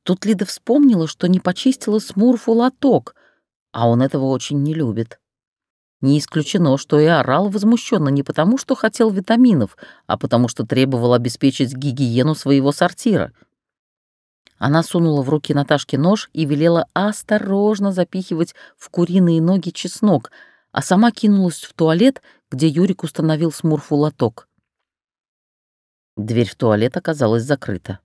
Тут Лида вспомнила, что не почистила Смурфу лоток, а он этого очень не любит. Не исключено, что и орал возмущенно не потому, что хотел витаминов, а потому что требовал обеспечить гигиену своего сортира. Она сунула в руки Наташке нож и велела осторожно запихивать в куриные ноги чеснок, а сама кинулась в туалет, где Юрик установил смурфу лоток. Дверь в туалет оказалась закрыта.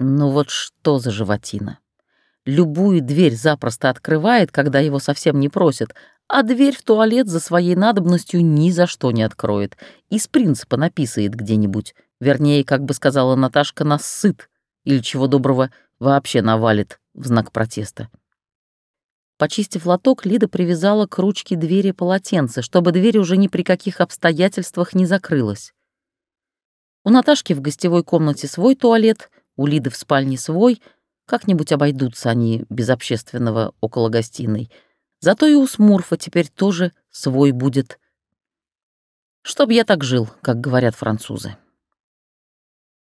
Ну вот что за животина? Любую дверь запросто открывает, когда его совсем не просят, а дверь в туалет за своей надобностью ни за что не откроет. Из принципа написает где-нибудь. Вернее, как бы сказала Наташка, нас сыт. Или чего доброго вообще навалит в знак протеста. Почистив лоток, Лида привязала к ручке двери полотенце, чтобы дверь уже ни при каких обстоятельствах не закрылась. У Наташки в гостевой комнате свой туалет, у Лиды в спальне свой, Как-нибудь обойдутся они без общественного около гостиной. Зато и у Смурфа теперь тоже свой будет. Чтоб я так жил, как говорят французы.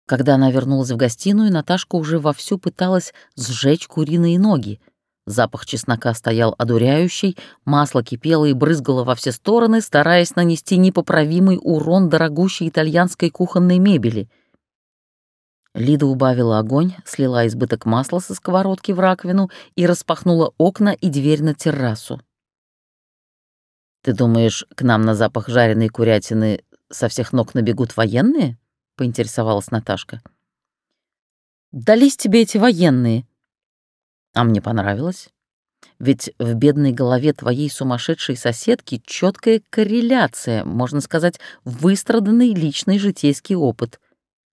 Когда она вернулась в гостиную, Наташка уже вовсю пыталась сжечь куриные ноги. Запах чеснока стоял одуряющий, масло кипело и брызгало во все стороны, стараясь нанести непоправимый урон дорогущей итальянской кухонной мебели. Лида убавила огонь, слила избыток масла со сковородки в раковину и распахнула окна и дверь на террасу. «Ты думаешь, к нам на запах жареной курятины со всех ног набегут военные?» — поинтересовалась Наташка. «Дались тебе эти военные!» А мне понравилось. Ведь в бедной голове твоей сумасшедшей соседки четкая корреляция, можно сказать, выстраданный личный житейский опыт.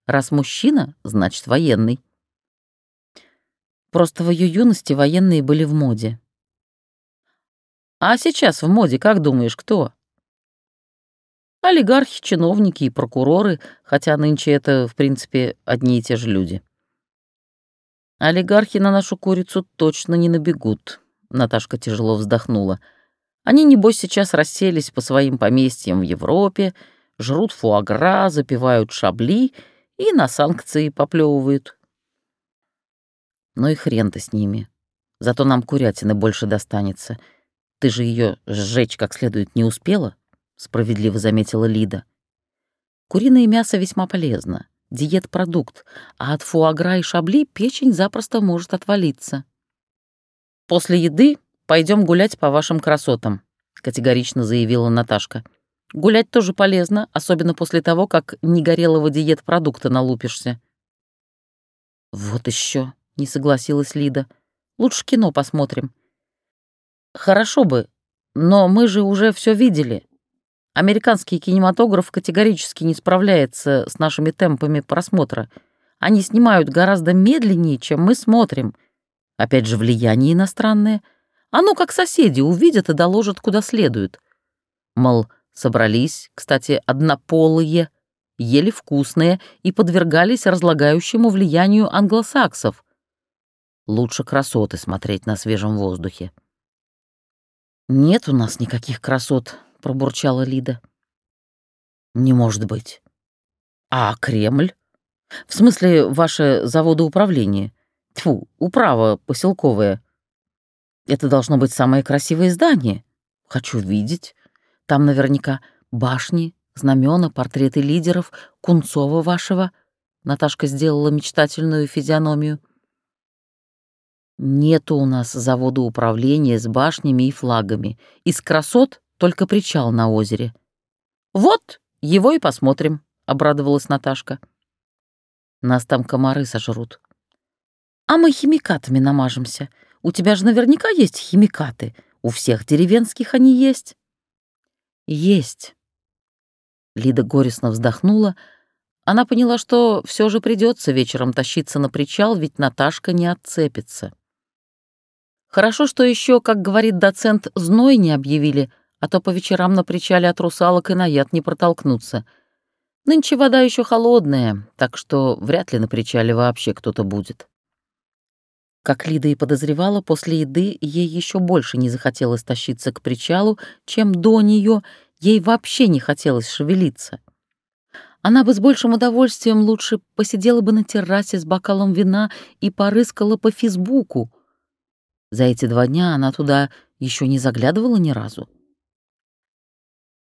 Раз мужчина, значит военный. Просто в ее юности военные были в моде. А сейчас в моде, как думаешь, кто? Олигархи, чиновники и прокуроры, хотя нынче это, в принципе, одни и те же люди. Олигархи на нашу курицу точно не набегут, Наташка тяжело вздохнула. Они, небось, сейчас расселись по своим поместьям в Европе, жрут фуагра, запивают шабли и на санкции поплевывают. Ну и хрен-то с ними. Зато нам курятины больше достанется. Ты же ее сжечь как следует не успела? — справедливо заметила Лида. «Куриное мясо весьма полезно, диет-продукт, а от фуагра и шабли печень запросто может отвалиться». «После еды пойдем гулять по вашим красотам», — категорично заявила Наташка. «Гулять тоже полезно, особенно после того, как негорелого диет-продукта налупишься». «Вот еще», — не согласилась Лида. «Лучше кино посмотрим». «Хорошо бы, но мы же уже все видели. Американский кинематограф категорически не справляется с нашими темпами просмотра. Они снимают гораздо медленнее, чем мы смотрим. Опять же, влияние иностранное. Оно как соседи увидят и доложат куда следует. Мол, собрались, кстати, однополые, ели вкусные и подвергались разлагающему влиянию англосаксов. Лучше красоты смотреть на свежем воздухе. Нет у нас никаких красот, пробурчала Лида. «Не может быть. А Кремль? В смысле, ваше заводоуправление? Тьфу, управа поселковая. Это должно быть самое красивое здание. Хочу видеть. Там наверняка башни, знамена, портреты лидеров, Кунцова вашего». Наташка сделала мечтательную физиономию. «Нету у нас завода управления с башнями и флагами. Из красот только причал на озере. «Вот, его и посмотрим», — обрадовалась Наташка. «Нас там комары сожрут». «А мы химикатами намажемся. У тебя же наверняка есть химикаты. У всех деревенских они есть». «Есть». Лида горестно вздохнула. Она поняла, что все же придется вечером тащиться на причал, ведь Наташка не отцепится. Хорошо, что еще, как говорит доцент, зной не объявили — а то по вечерам на причале от русалок и на яд не протолкнуться. Нынче вода еще холодная, так что вряд ли на причале вообще кто-то будет. Как Лида и подозревала, после еды ей еще больше не захотелось тащиться к причалу, чем до нее ей вообще не хотелось шевелиться. Она бы с большим удовольствием лучше посидела бы на террасе с бокалом вина и порыскала по Фейсбуку. За эти два дня она туда еще не заглядывала ни разу.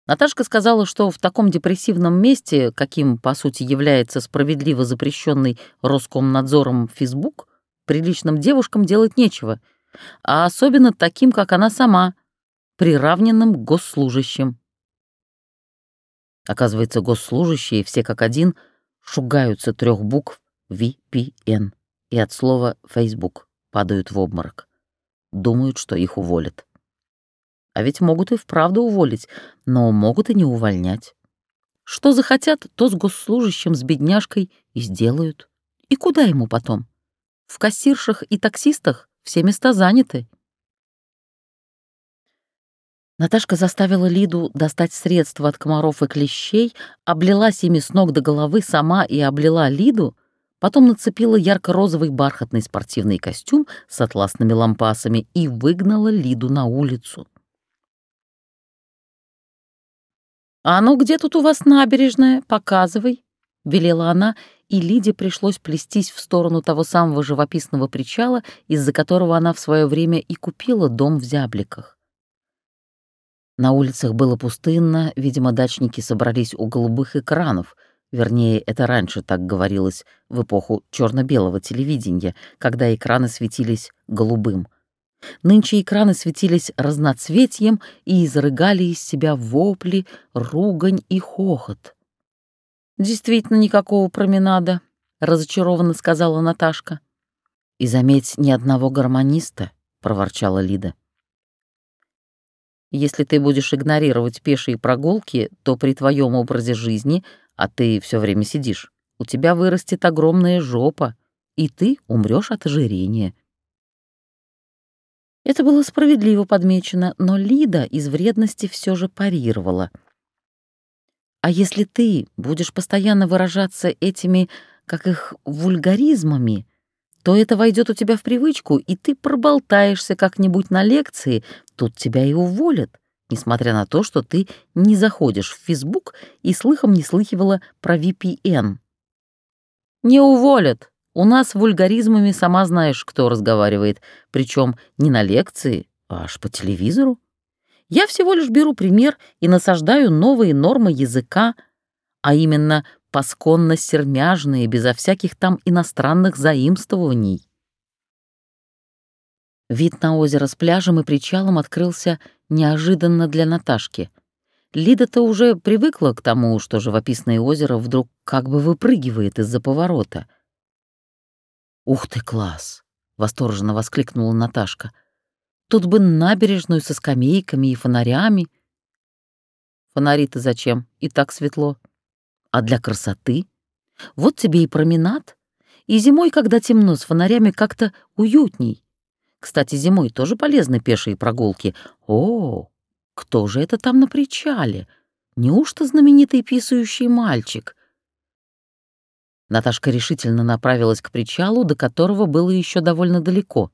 Наташка сказала, что в таком депрессивном месте, каким, по сути, является справедливо запрещенный Роскомнадзором Фейсбук, приличным девушкам делать нечего, а особенно таким, как она сама, приравненным к госслужащим. Оказывается, госслужащие все как один шугаются трех букв VPN и от слова Facebook падают в обморок. Думают, что их уволят. А ведь могут и вправду уволить, но могут и не увольнять. Что захотят, то с госслужащим, с бедняжкой и сделают. И куда ему потом? В кассиршах и таксистах все места заняты. Наташка заставила Лиду достать средства от комаров и клещей, облилась ими с ног до головы сама и облила Лиду, потом нацепила ярко-розовый бархатный спортивный костюм с атласными лампасами и выгнала Лиду на улицу. «А ну где тут у вас набережная? Показывай», — велела она, и Лиде пришлось плестись в сторону того самого живописного причала, из-за которого она в свое время и купила дом в Зябликах. На улицах было пустынно, видимо, дачники собрались у голубых экранов, вернее, это раньше так говорилось в эпоху черно-белого телевидения, когда экраны светились голубым — Нынче экраны светились разноцветием и изрыгали из себя вопли, ругань и хохот. «Действительно никакого променада», — разочарованно сказала Наташка. «И заметь, ни одного гармониста», — проворчала Лида. «Если ты будешь игнорировать пешие прогулки, то при твоем образе жизни, а ты все время сидишь, у тебя вырастет огромная жопа, и ты умрешь от ожирения», это было справедливо подмечено, но Лида из вредности все же парировала. «А если ты будешь постоянно выражаться этими, как их, вульгаризмами, то это войдет у тебя в привычку, и ты проболтаешься как-нибудь на лекции, тут тебя и уволят, несмотря на то, что ты не заходишь в Фейсбук и слыхом не слыхивала про VPN». «Не уволят», у нас вульгаризмами сама знаешь, кто разговаривает, причем не на лекции, а аж по телевизору. Я всего лишь беру пример и насаждаю новые нормы языка, а именно пасконно-сермяжные, безо всяких там иностранных заимствований. Вид на озеро с пляжем и причалом открылся неожиданно для Наташки. Лида-то уже привыкла к тому, что живописное озеро вдруг как бы выпрыгивает из-за поворота — «Ух ты, класс!» — восторженно воскликнула Наташка. «Тут бы набережную со скамейками и фонарями». «Фонари-то зачем? И так светло. А для красоты? Вот тебе и променад. И зимой, когда темно, с фонарями как-то уютней. Кстати, зимой тоже полезны пешие прогулки. О, кто же это там на причале? Неужто знаменитый писающий мальчик? Наташка решительно направилась к причалу, до которого было еще довольно далеко.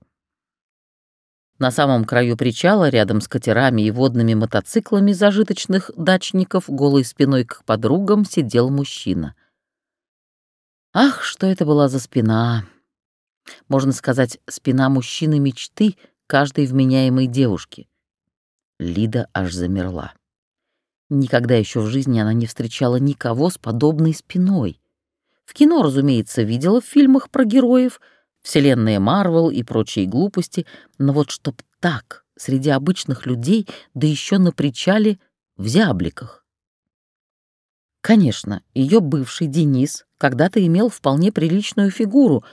На самом краю причала, рядом с катерами и водными мотоциклами зажиточных дачников, голой спиной к подругам сидел мужчина. Ах, что это была за спина! Можно сказать, спина мужчины мечты каждой вменяемой девушки. Лида аж замерла. Никогда еще в жизни она не встречала никого с подобной спиной. В кино, разумеется, видела в фильмах про героев, вселенная Марвел и прочие глупости, но вот чтоб так, среди обычных людей, да еще на причале в зябликах. Конечно, ее бывший Денис когда-то имел вполне приличную фигуру,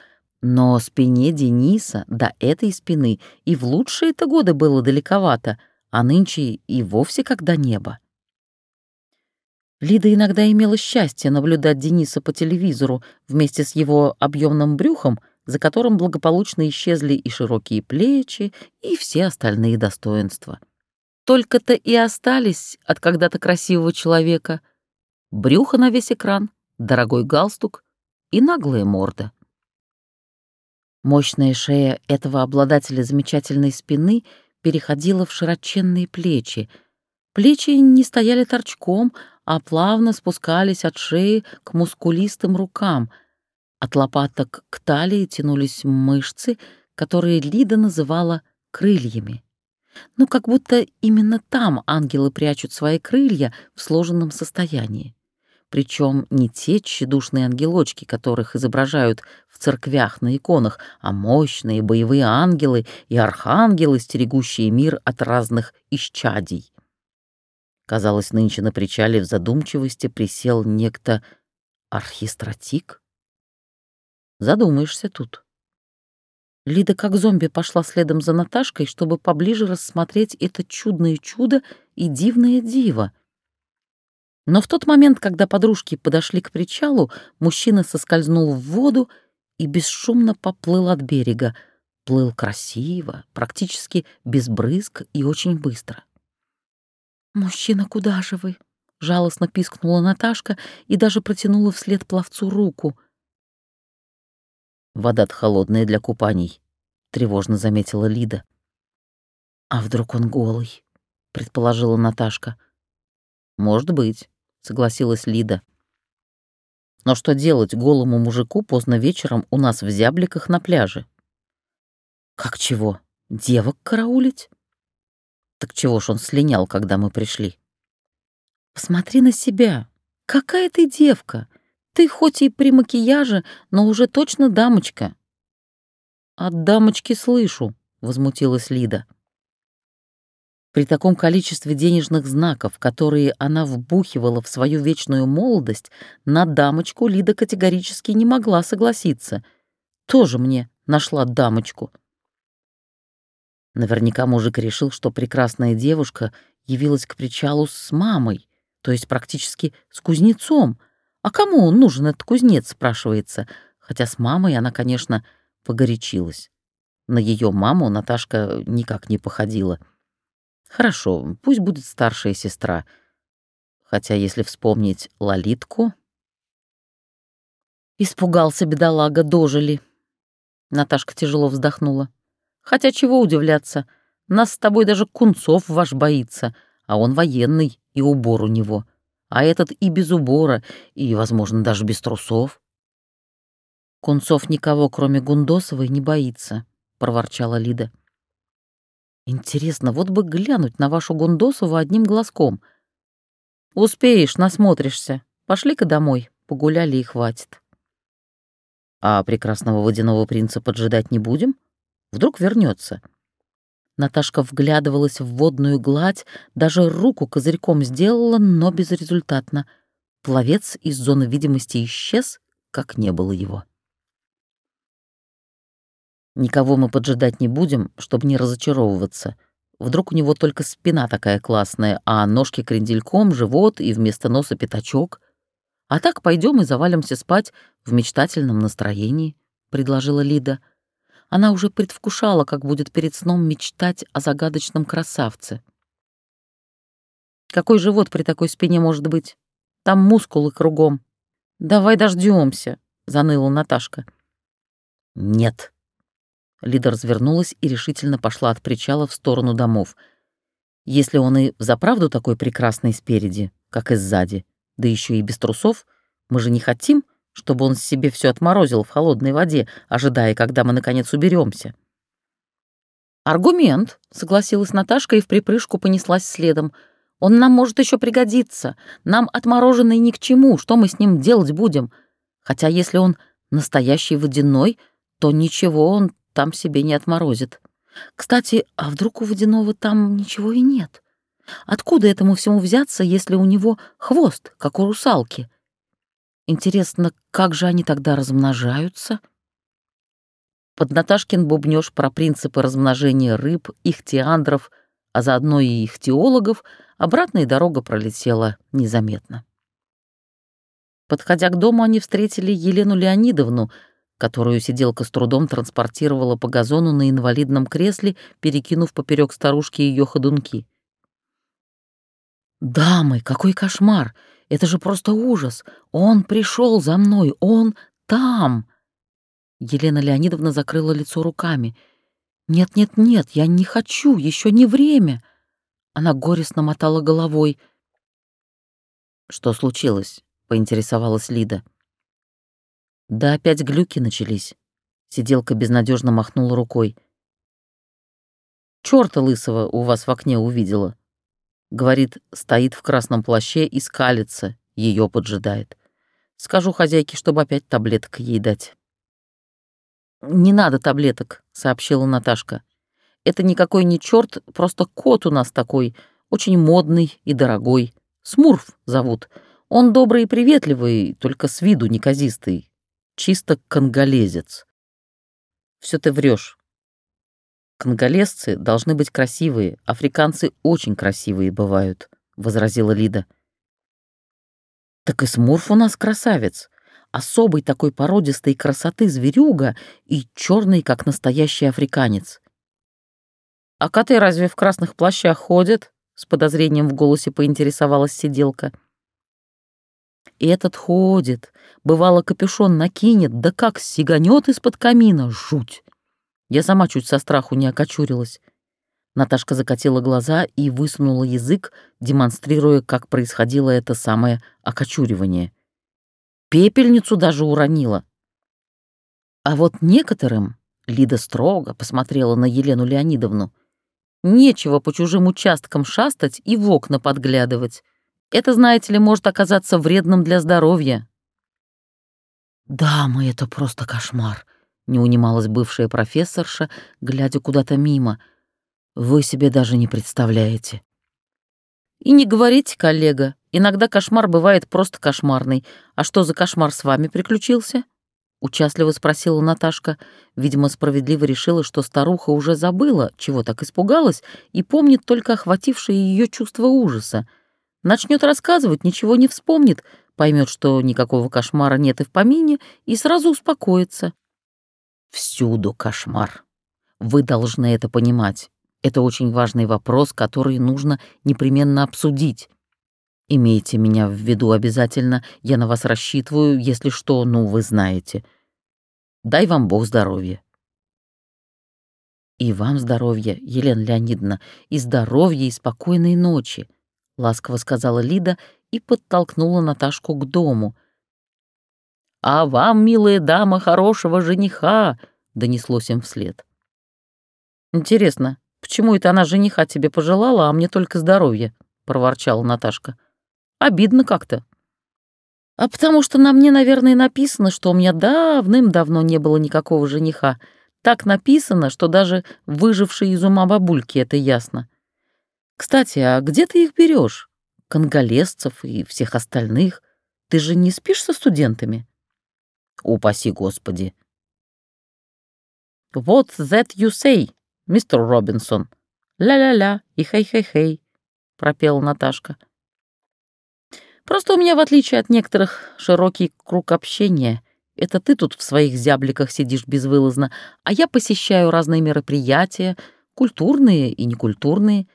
но спине Дениса до этой спины и в лучшие-то годы было далековато, а нынче и вовсе когда небо. Лида иногда имела счастье наблюдать Дениса по телевизору вместе с его объемным брюхом, за которым благополучно исчезли и широкие плечи, и все остальные достоинства. Только-то и остались от когда-то красивого человека брюхо на весь экран, дорогой галстук и наглая морда. Мощная шея этого обладателя замечательной спины переходила в широченные плечи. Плечи не стояли торчком, а плавно спускались от шеи к мускулистым рукам. От лопаток к талии тянулись мышцы, которые Лида называла крыльями. Ну, как будто именно там ангелы прячут свои крылья в сложенном состоянии. Причем не те тщедушные ангелочки, которых изображают в церквях на иконах, а мощные боевые ангелы и архангелы, стерегущие мир от разных исчадий. Казалось, нынче на причале в задумчивости присел некто архистратик. Задумаешься тут. Лида как зомби пошла следом за Наташкой, чтобы поближе рассмотреть это чудное чудо и дивное диво. Но в тот момент, когда подружки подошли к причалу, мужчина соскользнул в воду и бесшумно поплыл от берега. Плыл красиво, практически без брызг и очень быстро. «Мужчина, куда же вы?» — жалостно пискнула Наташка и даже протянула вслед пловцу руку. Вода-то холодная для купаний, тревожно заметила Лида. А вдруг он голый? предположила Наташка. Может быть, согласилась Лида. Но что делать голому мужику поздно вечером у нас в зябликах на пляже? Как чего? Девок караулить? Так чего ж он слинял, когда мы пришли? Посмотри на себя. Какая ты девка? Ты хоть и при макияже, но уже точно дамочка. От дамочки слышу, возмутилась Лида. При таком количестве денежных знаков, которые она вбухивала в свою вечную молодость, на дамочку Лида категорически не могла согласиться. Тоже мне нашла дамочку. Наверняка мужик решил, что прекрасная девушка явилась к причалу с мамой, то есть практически с кузнецом. А кому он нужен, этот кузнец, спрашивается. Хотя с мамой она, конечно, погорячилась. На ее маму Наташка никак не походила — Хорошо, пусть будет старшая сестра. Хотя, если вспомнить Лолитку... Испугался бедолага, дожили. Наташка тяжело вздохнула. Хотя чего удивляться, нас с тобой даже Кунцов ваш боится, а он военный, и убор у него. А этот и без убора, и, возможно, даже без трусов. Кунцов никого, кроме Гундосовой, не боится, проворчала Лида. Интересно, вот бы глянуть на вашу Гундосову одним глазком. Успеешь, насмотришься. Пошли-ка домой, погуляли и хватит. А прекрасного водяного принца поджидать не будем? Вдруг вернется. Наташка вглядывалась в водную гладь, даже руку козырьком сделала, но безрезультатно. Пловец из зоны видимости исчез, как не было его. Никого мы поджидать не будем, чтобы не разочаровываться. Вдруг у него только спина такая классная, а ножки крендельком, живот и вместо носа пятачок. А так пойдем и завалимся спать в мечтательном настроении, — предложила Лида. Она уже предвкушала, как будет перед сном мечтать о загадочном красавце. Какой живот при такой спине может быть? Там мускулы кругом. Давай дождемся, заныла Наташка. Нет, Лида развернулась и решительно пошла от причала в сторону домов. Если он и взаправду такой прекрасный спереди, как и сзади, да еще и без трусов, мы же не хотим, чтобы он себе все отморозил в холодной воде, ожидая, когда мы наконец уберемся. «Аргумент», — согласилась Наташка и в припрыжку понеслась следом. «Он нам может еще пригодиться. Нам отмороженный ни к чему. Что мы с ним делать будем? Хотя если он настоящий водяной, то ничего он там себе не отморозит. Кстати, а вдруг у водяного там ничего и нет? Откуда этому всему взяться, если у него хвост, как у русалки? Интересно, как же они тогда размножаются? Под Наташкин бубнёж про принципы размножения рыб, ихтиандров, а заодно и ихтиологов, обратная дорога пролетела незаметно. Подходя к дому, они встретили Елену Леонидовну — которую сиделка с трудом транспортировала по газону на инвалидном кресле, перекинув поперек старушки ее ходунки. «Дамы, какой кошмар! Это же просто ужас! Он пришел за мной, он там!» Елена Леонидовна закрыла лицо руками. «Нет-нет-нет, я не хочу, еще не время!» Она горестно мотала головой. «Что случилось?» — поинтересовалась Лида. Да опять глюки начались. Сиделка безнадежно махнула рукой. Чёрта лысого у вас в окне увидела. Говорит, стоит в красном плаще и скалится, ее поджидает. Скажу хозяйке, чтобы опять таблеток ей дать. «Не надо таблеток», — сообщила Наташка. «Это никакой не черт, просто кот у нас такой, очень модный и дорогой. Смурф зовут. Он добрый и приветливый, только с виду неказистый чисто конголезец. Все ты врешь. Конголезцы должны быть красивые, африканцы очень красивые бывают, возразила Лида. Так и Смурф у нас красавец. Особой такой породистой красоты зверюга и черный, как настоящий африканец. А коты разве в красных плащах ходят? С подозрением в голосе поинтересовалась сиделка. И этот ходит, бывало капюшон накинет, да как сиганет из-под камина, жуть. Я сама чуть со страху не окочурилась. Наташка закатила глаза и высунула язык, демонстрируя, как происходило это самое окочуривание. Пепельницу даже уронила. А вот некоторым, Лида строго посмотрела на Елену Леонидовну, нечего по чужим участкам шастать и в окна подглядывать. Это, знаете ли, может оказаться вредным для здоровья. «Да, мы это просто кошмар», — не унималась бывшая профессорша, глядя куда-то мимо. «Вы себе даже не представляете». «И не говорите, коллега, иногда кошмар бывает просто кошмарный. А что за кошмар с вами приключился?» — участливо спросила Наташка. Видимо, справедливо решила, что старуха уже забыла, чего так испугалась, и помнит только охватившее ее чувство ужаса — Начнет рассказывать, ничего не вспомнит, поймет, что никакого кошмара нет и в помине, и сразу успокоится. Всюду кошмар. Вы должны это понимать. Это очень важный вопрос, который нужно непременно обсудить. Имейте меня в виду обязательно, я на вас рассчитываю, если что, ну, вы знаете. Дай вам Бог здоровья. И вам здоровья, Елена Леонидовна, и здоровья, и спокойной ночи ласково сказала Лида и подтолкнула Наташку к дому. «А вам, милая дама, хорошего жениха!» — донеслось им вслед. «Интересно, почему это она жениха тебе пожелала, а мне только здоровья?» — проворчала Наташка. «Обидно как-то». «А потому что на мне, наверное, написано, что у меня давным-давно не было никакого жениха. Так написано, что даже выжившей из ума бабульки это ясно. Кстати, а где ты их берешь? Конголезцев и всех остальных? Ты же не спишь со студентами? Упаси Господи. What that you say, мистер Робинсон? Ля-ля-ля и хей-хей-хей, пропела Наташка. Просто у меня, в отличие от некоторых, широкий круг общения. Это ты тут в своих зябликах сидишь безвылазно, а я посещаю разные мероприятия, культурные и некультурные,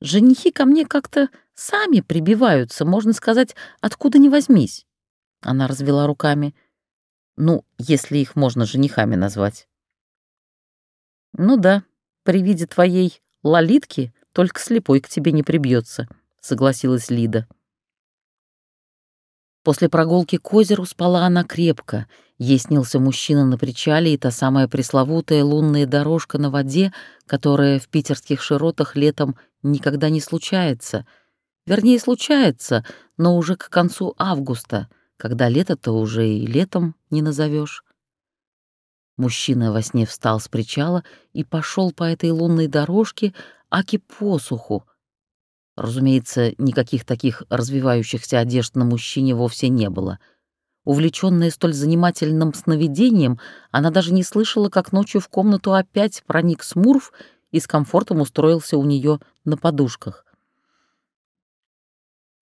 Женихи ко мне как-то сами прибиваются, можно сказать, откуда ни возьмись. Она развела руками. Ну, если их можно женихами назвать. Ну да, при виде твоей лолитки только слепой к тебе не прибьется, согласилась Лида. После прогулки к озеру спала она крепко. Ей снился мужчина на причале и та самая пресловутая лунная дорожка на воде, которая в питерских широтах летом никогда не случается. Вернее, случается, но уже к концу августа, когда лето-то уже и летом не назовешь. Мужчина во сне встал с причала и пошел по этой лунной дорожке, аки посуху, Разумеется, никаких таких развивающихся одежд на мужчине вовсе не было. Увлеченная столь занимательным сновидением, она даже не слышала, как ночью в комнату опять проник Смурф и с комфортом устроился у нее на подушках.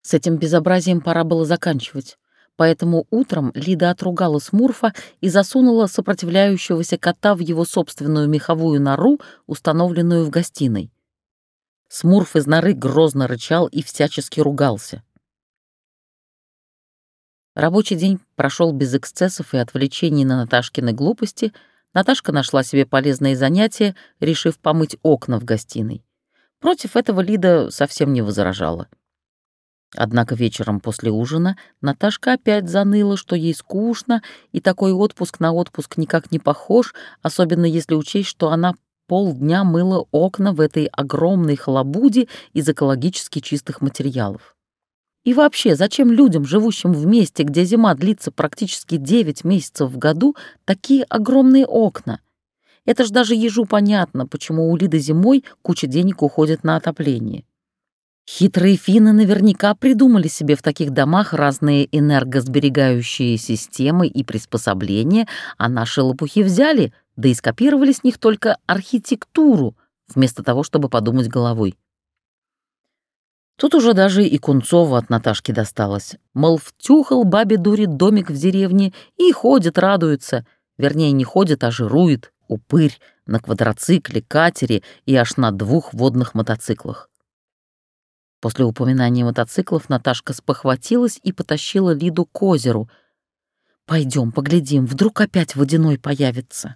С этим безобразием пора было заканчивать. Поэтому утром Лида отругала Смурфа и засунула сопротивляющегося кота в его собственную меховую нору, установленную в гостиной. Смурф из норы грозно рычал и всячески ругался. Рабочий день прошел без эксцессов и отвлечений на Наташкины глупости. Наташка нашла себе полезные занятия, решив помыть окна в гостиной. Против этого Лида совсем не возражала. Однако вечером после ужина Наташка опять заныла, что ей скучно, и такой отпуск на отпуск никак не похож, особенно если учесть, что она полдня мыла окна в этой огромной халабуде из экологически чистых материалов. И вообще, зачем людям, живущим в месте, где зима длится практически 9 месяцев в году, такие огромные окна? Это ж даже ежу понятно, почему у Лиды зимой куча денег уходит на отопление. Хитрые финны наверняка придумали себе в таких домах разные энергосберегающие системы и приспособления, а наши лопухи взяли, да и скопировали с них только архитектуру, вместо того, чтобы подумать головой. Тут уже даже и Кунцова от Наташки досталось. Мол, втюхал бабе дури домик в деревне и ходит, радуется. Вернее, не ходит, а жирует, упырь, на квадроцикле, катере и аж на двух водных мотоциклах. После упоминания мотоциклов Наташка спохватилась и потащила Лиду к озеру. «Пойдем, поглядим, вдруг опять водяной появится».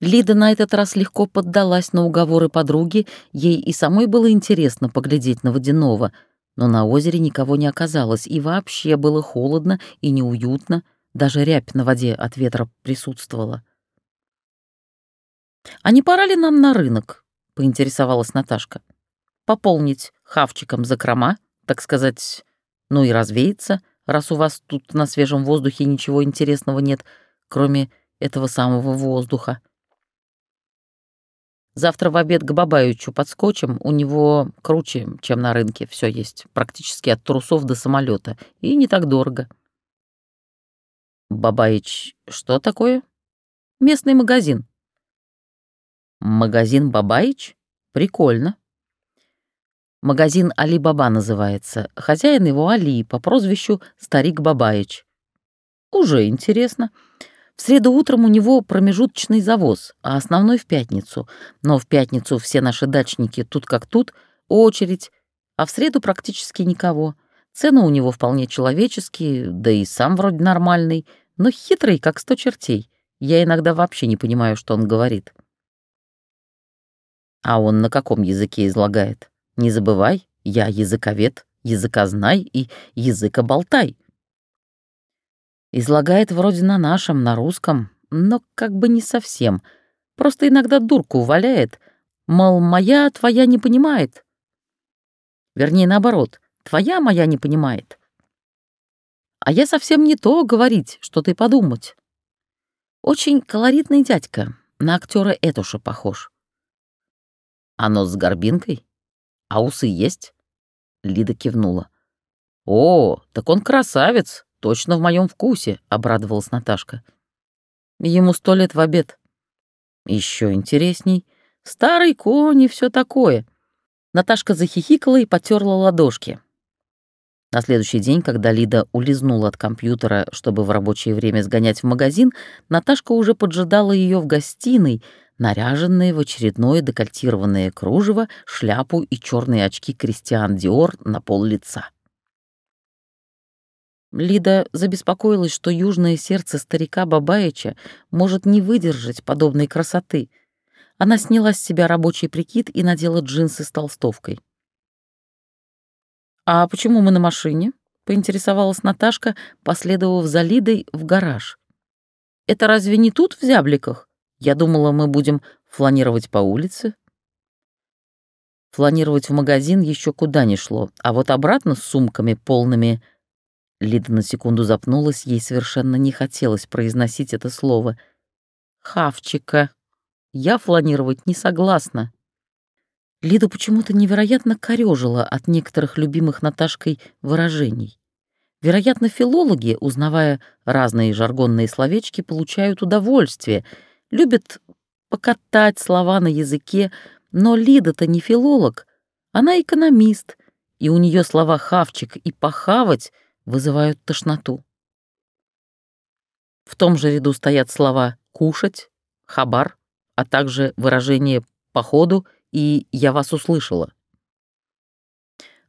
Лида на этот раз легко поддалась на уговоры подруги, ей и самой было интересно поглядеть на водяного, но на озере никого не оказалось, и вообще было холодно и неуютно, даже рябь на воде от ветра присутствовала. «А не пора ли нам на рынок?» — поинтересовалась Наташка пополнить хавчиком закрома, так сказать, ну и развеяться, раз у вас тут на свежем воздухе ничего интересного нет, кроме этого самого воздуха. Завтра в обед к Бабаючу подскочим, у него круче, чем на рынке, все есть, практически от трусов до самолета, и не так дорого. Бабаич, что такое? Местный магазин. Магазин Бабаич? Прикольно. Магазин Али-Баба называется. Хозяин его Али по прозвищу Старик Бабаич. Уже интересно. В среду утром у него промежуточный завоз, а основной в пятницу. Но в пятницу все наши дачники тут как тут, очередь, а в среду практически никого. Цены у него вполне человеческие, да и сам вроде нормальный, но хитрый, как сто чертей. Я иногда вообще не понимаю, что он говорит. А он на каком языке излагает? Не забывай, я языковед, языкознай и языкоболтай. Излагает вроде на нашем, на русском, но как бы не совсем. Просто иногда дурку валяет, мол, моя твоя не понимает. Вернее, наоборот, твоя моя не понимает. А я совсем не то говорить, что ты подумать. Очень колоритный дядька, на актера Этуша похож. Нос с горбинкой? А усы есть?» Лида кивнула. «О, так он красавец, точно в моем вкусе», — обрадовалась Наташка. «Ему сто лет в обед». Еще интересней. Старый конь и все такое. Наташка захихикала и потерла ладошки. На следующий день, когда Лида улизнула от компьютера, чтобы в рабочее время сгонять в магазин, Наташка уже поджидала ее в гостиной — наряженные в очередное декольтированное кружево, шляпу и черные очки Кристиан Диор на пол лица. Лида забеспокоилась, что южное сердце старика Бабаича может не выдержать подобной красоты. Она сняла с себя рабочий прикид и надела джинсы с толстовкой. «А почему мы на машине?» — поинтересовалась Наташка, последовав за Лидой в гараж. «Это разве не тут, в зябликах?» Я думала, мы будем фланировать по улице. Фланировать в магазин еще куда ни шло, а вот обратно с сумками полными... Лида на секунду запнулась, ей совершенно не хотелось произносить это слово. «Хавчика. Я фланировать не согласна». Лиду почему-то невероятно корёжило от некоторых любимых Наташкой выражений. Вероятно, филологи, узнавая разные жаргонные словечки, получают удовольствие — любит покатать слова на языке, но Лида-то не филолог, она экономист, и у нее слова «хавчик» и «похавать» вызывают тошноту. В том же ряду стоят слова «кушать», «хабар», а также выражение «походу» и «я вас услышала».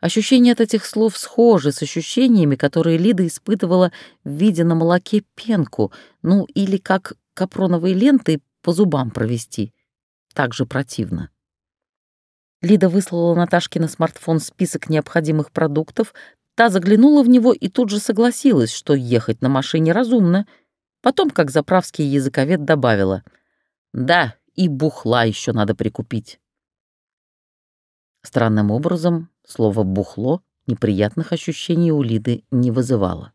Ощущения от этих слов схожи с ощущениями, которые Лида испытывала, видя на молоке пенку, ну или как капроновой лентой по зубам провести. Так же противно. Лида выслала Наташке на смартфон список необходимых продуктов, та заглянула в него и тут же согласилась, что ехать на машине разумно. Потом, как заправский языковед, добавила. «Да, и бухла еще надо прикупить». Странным образом слово «бухло» неприятных ощущений у Лиды не вызывало.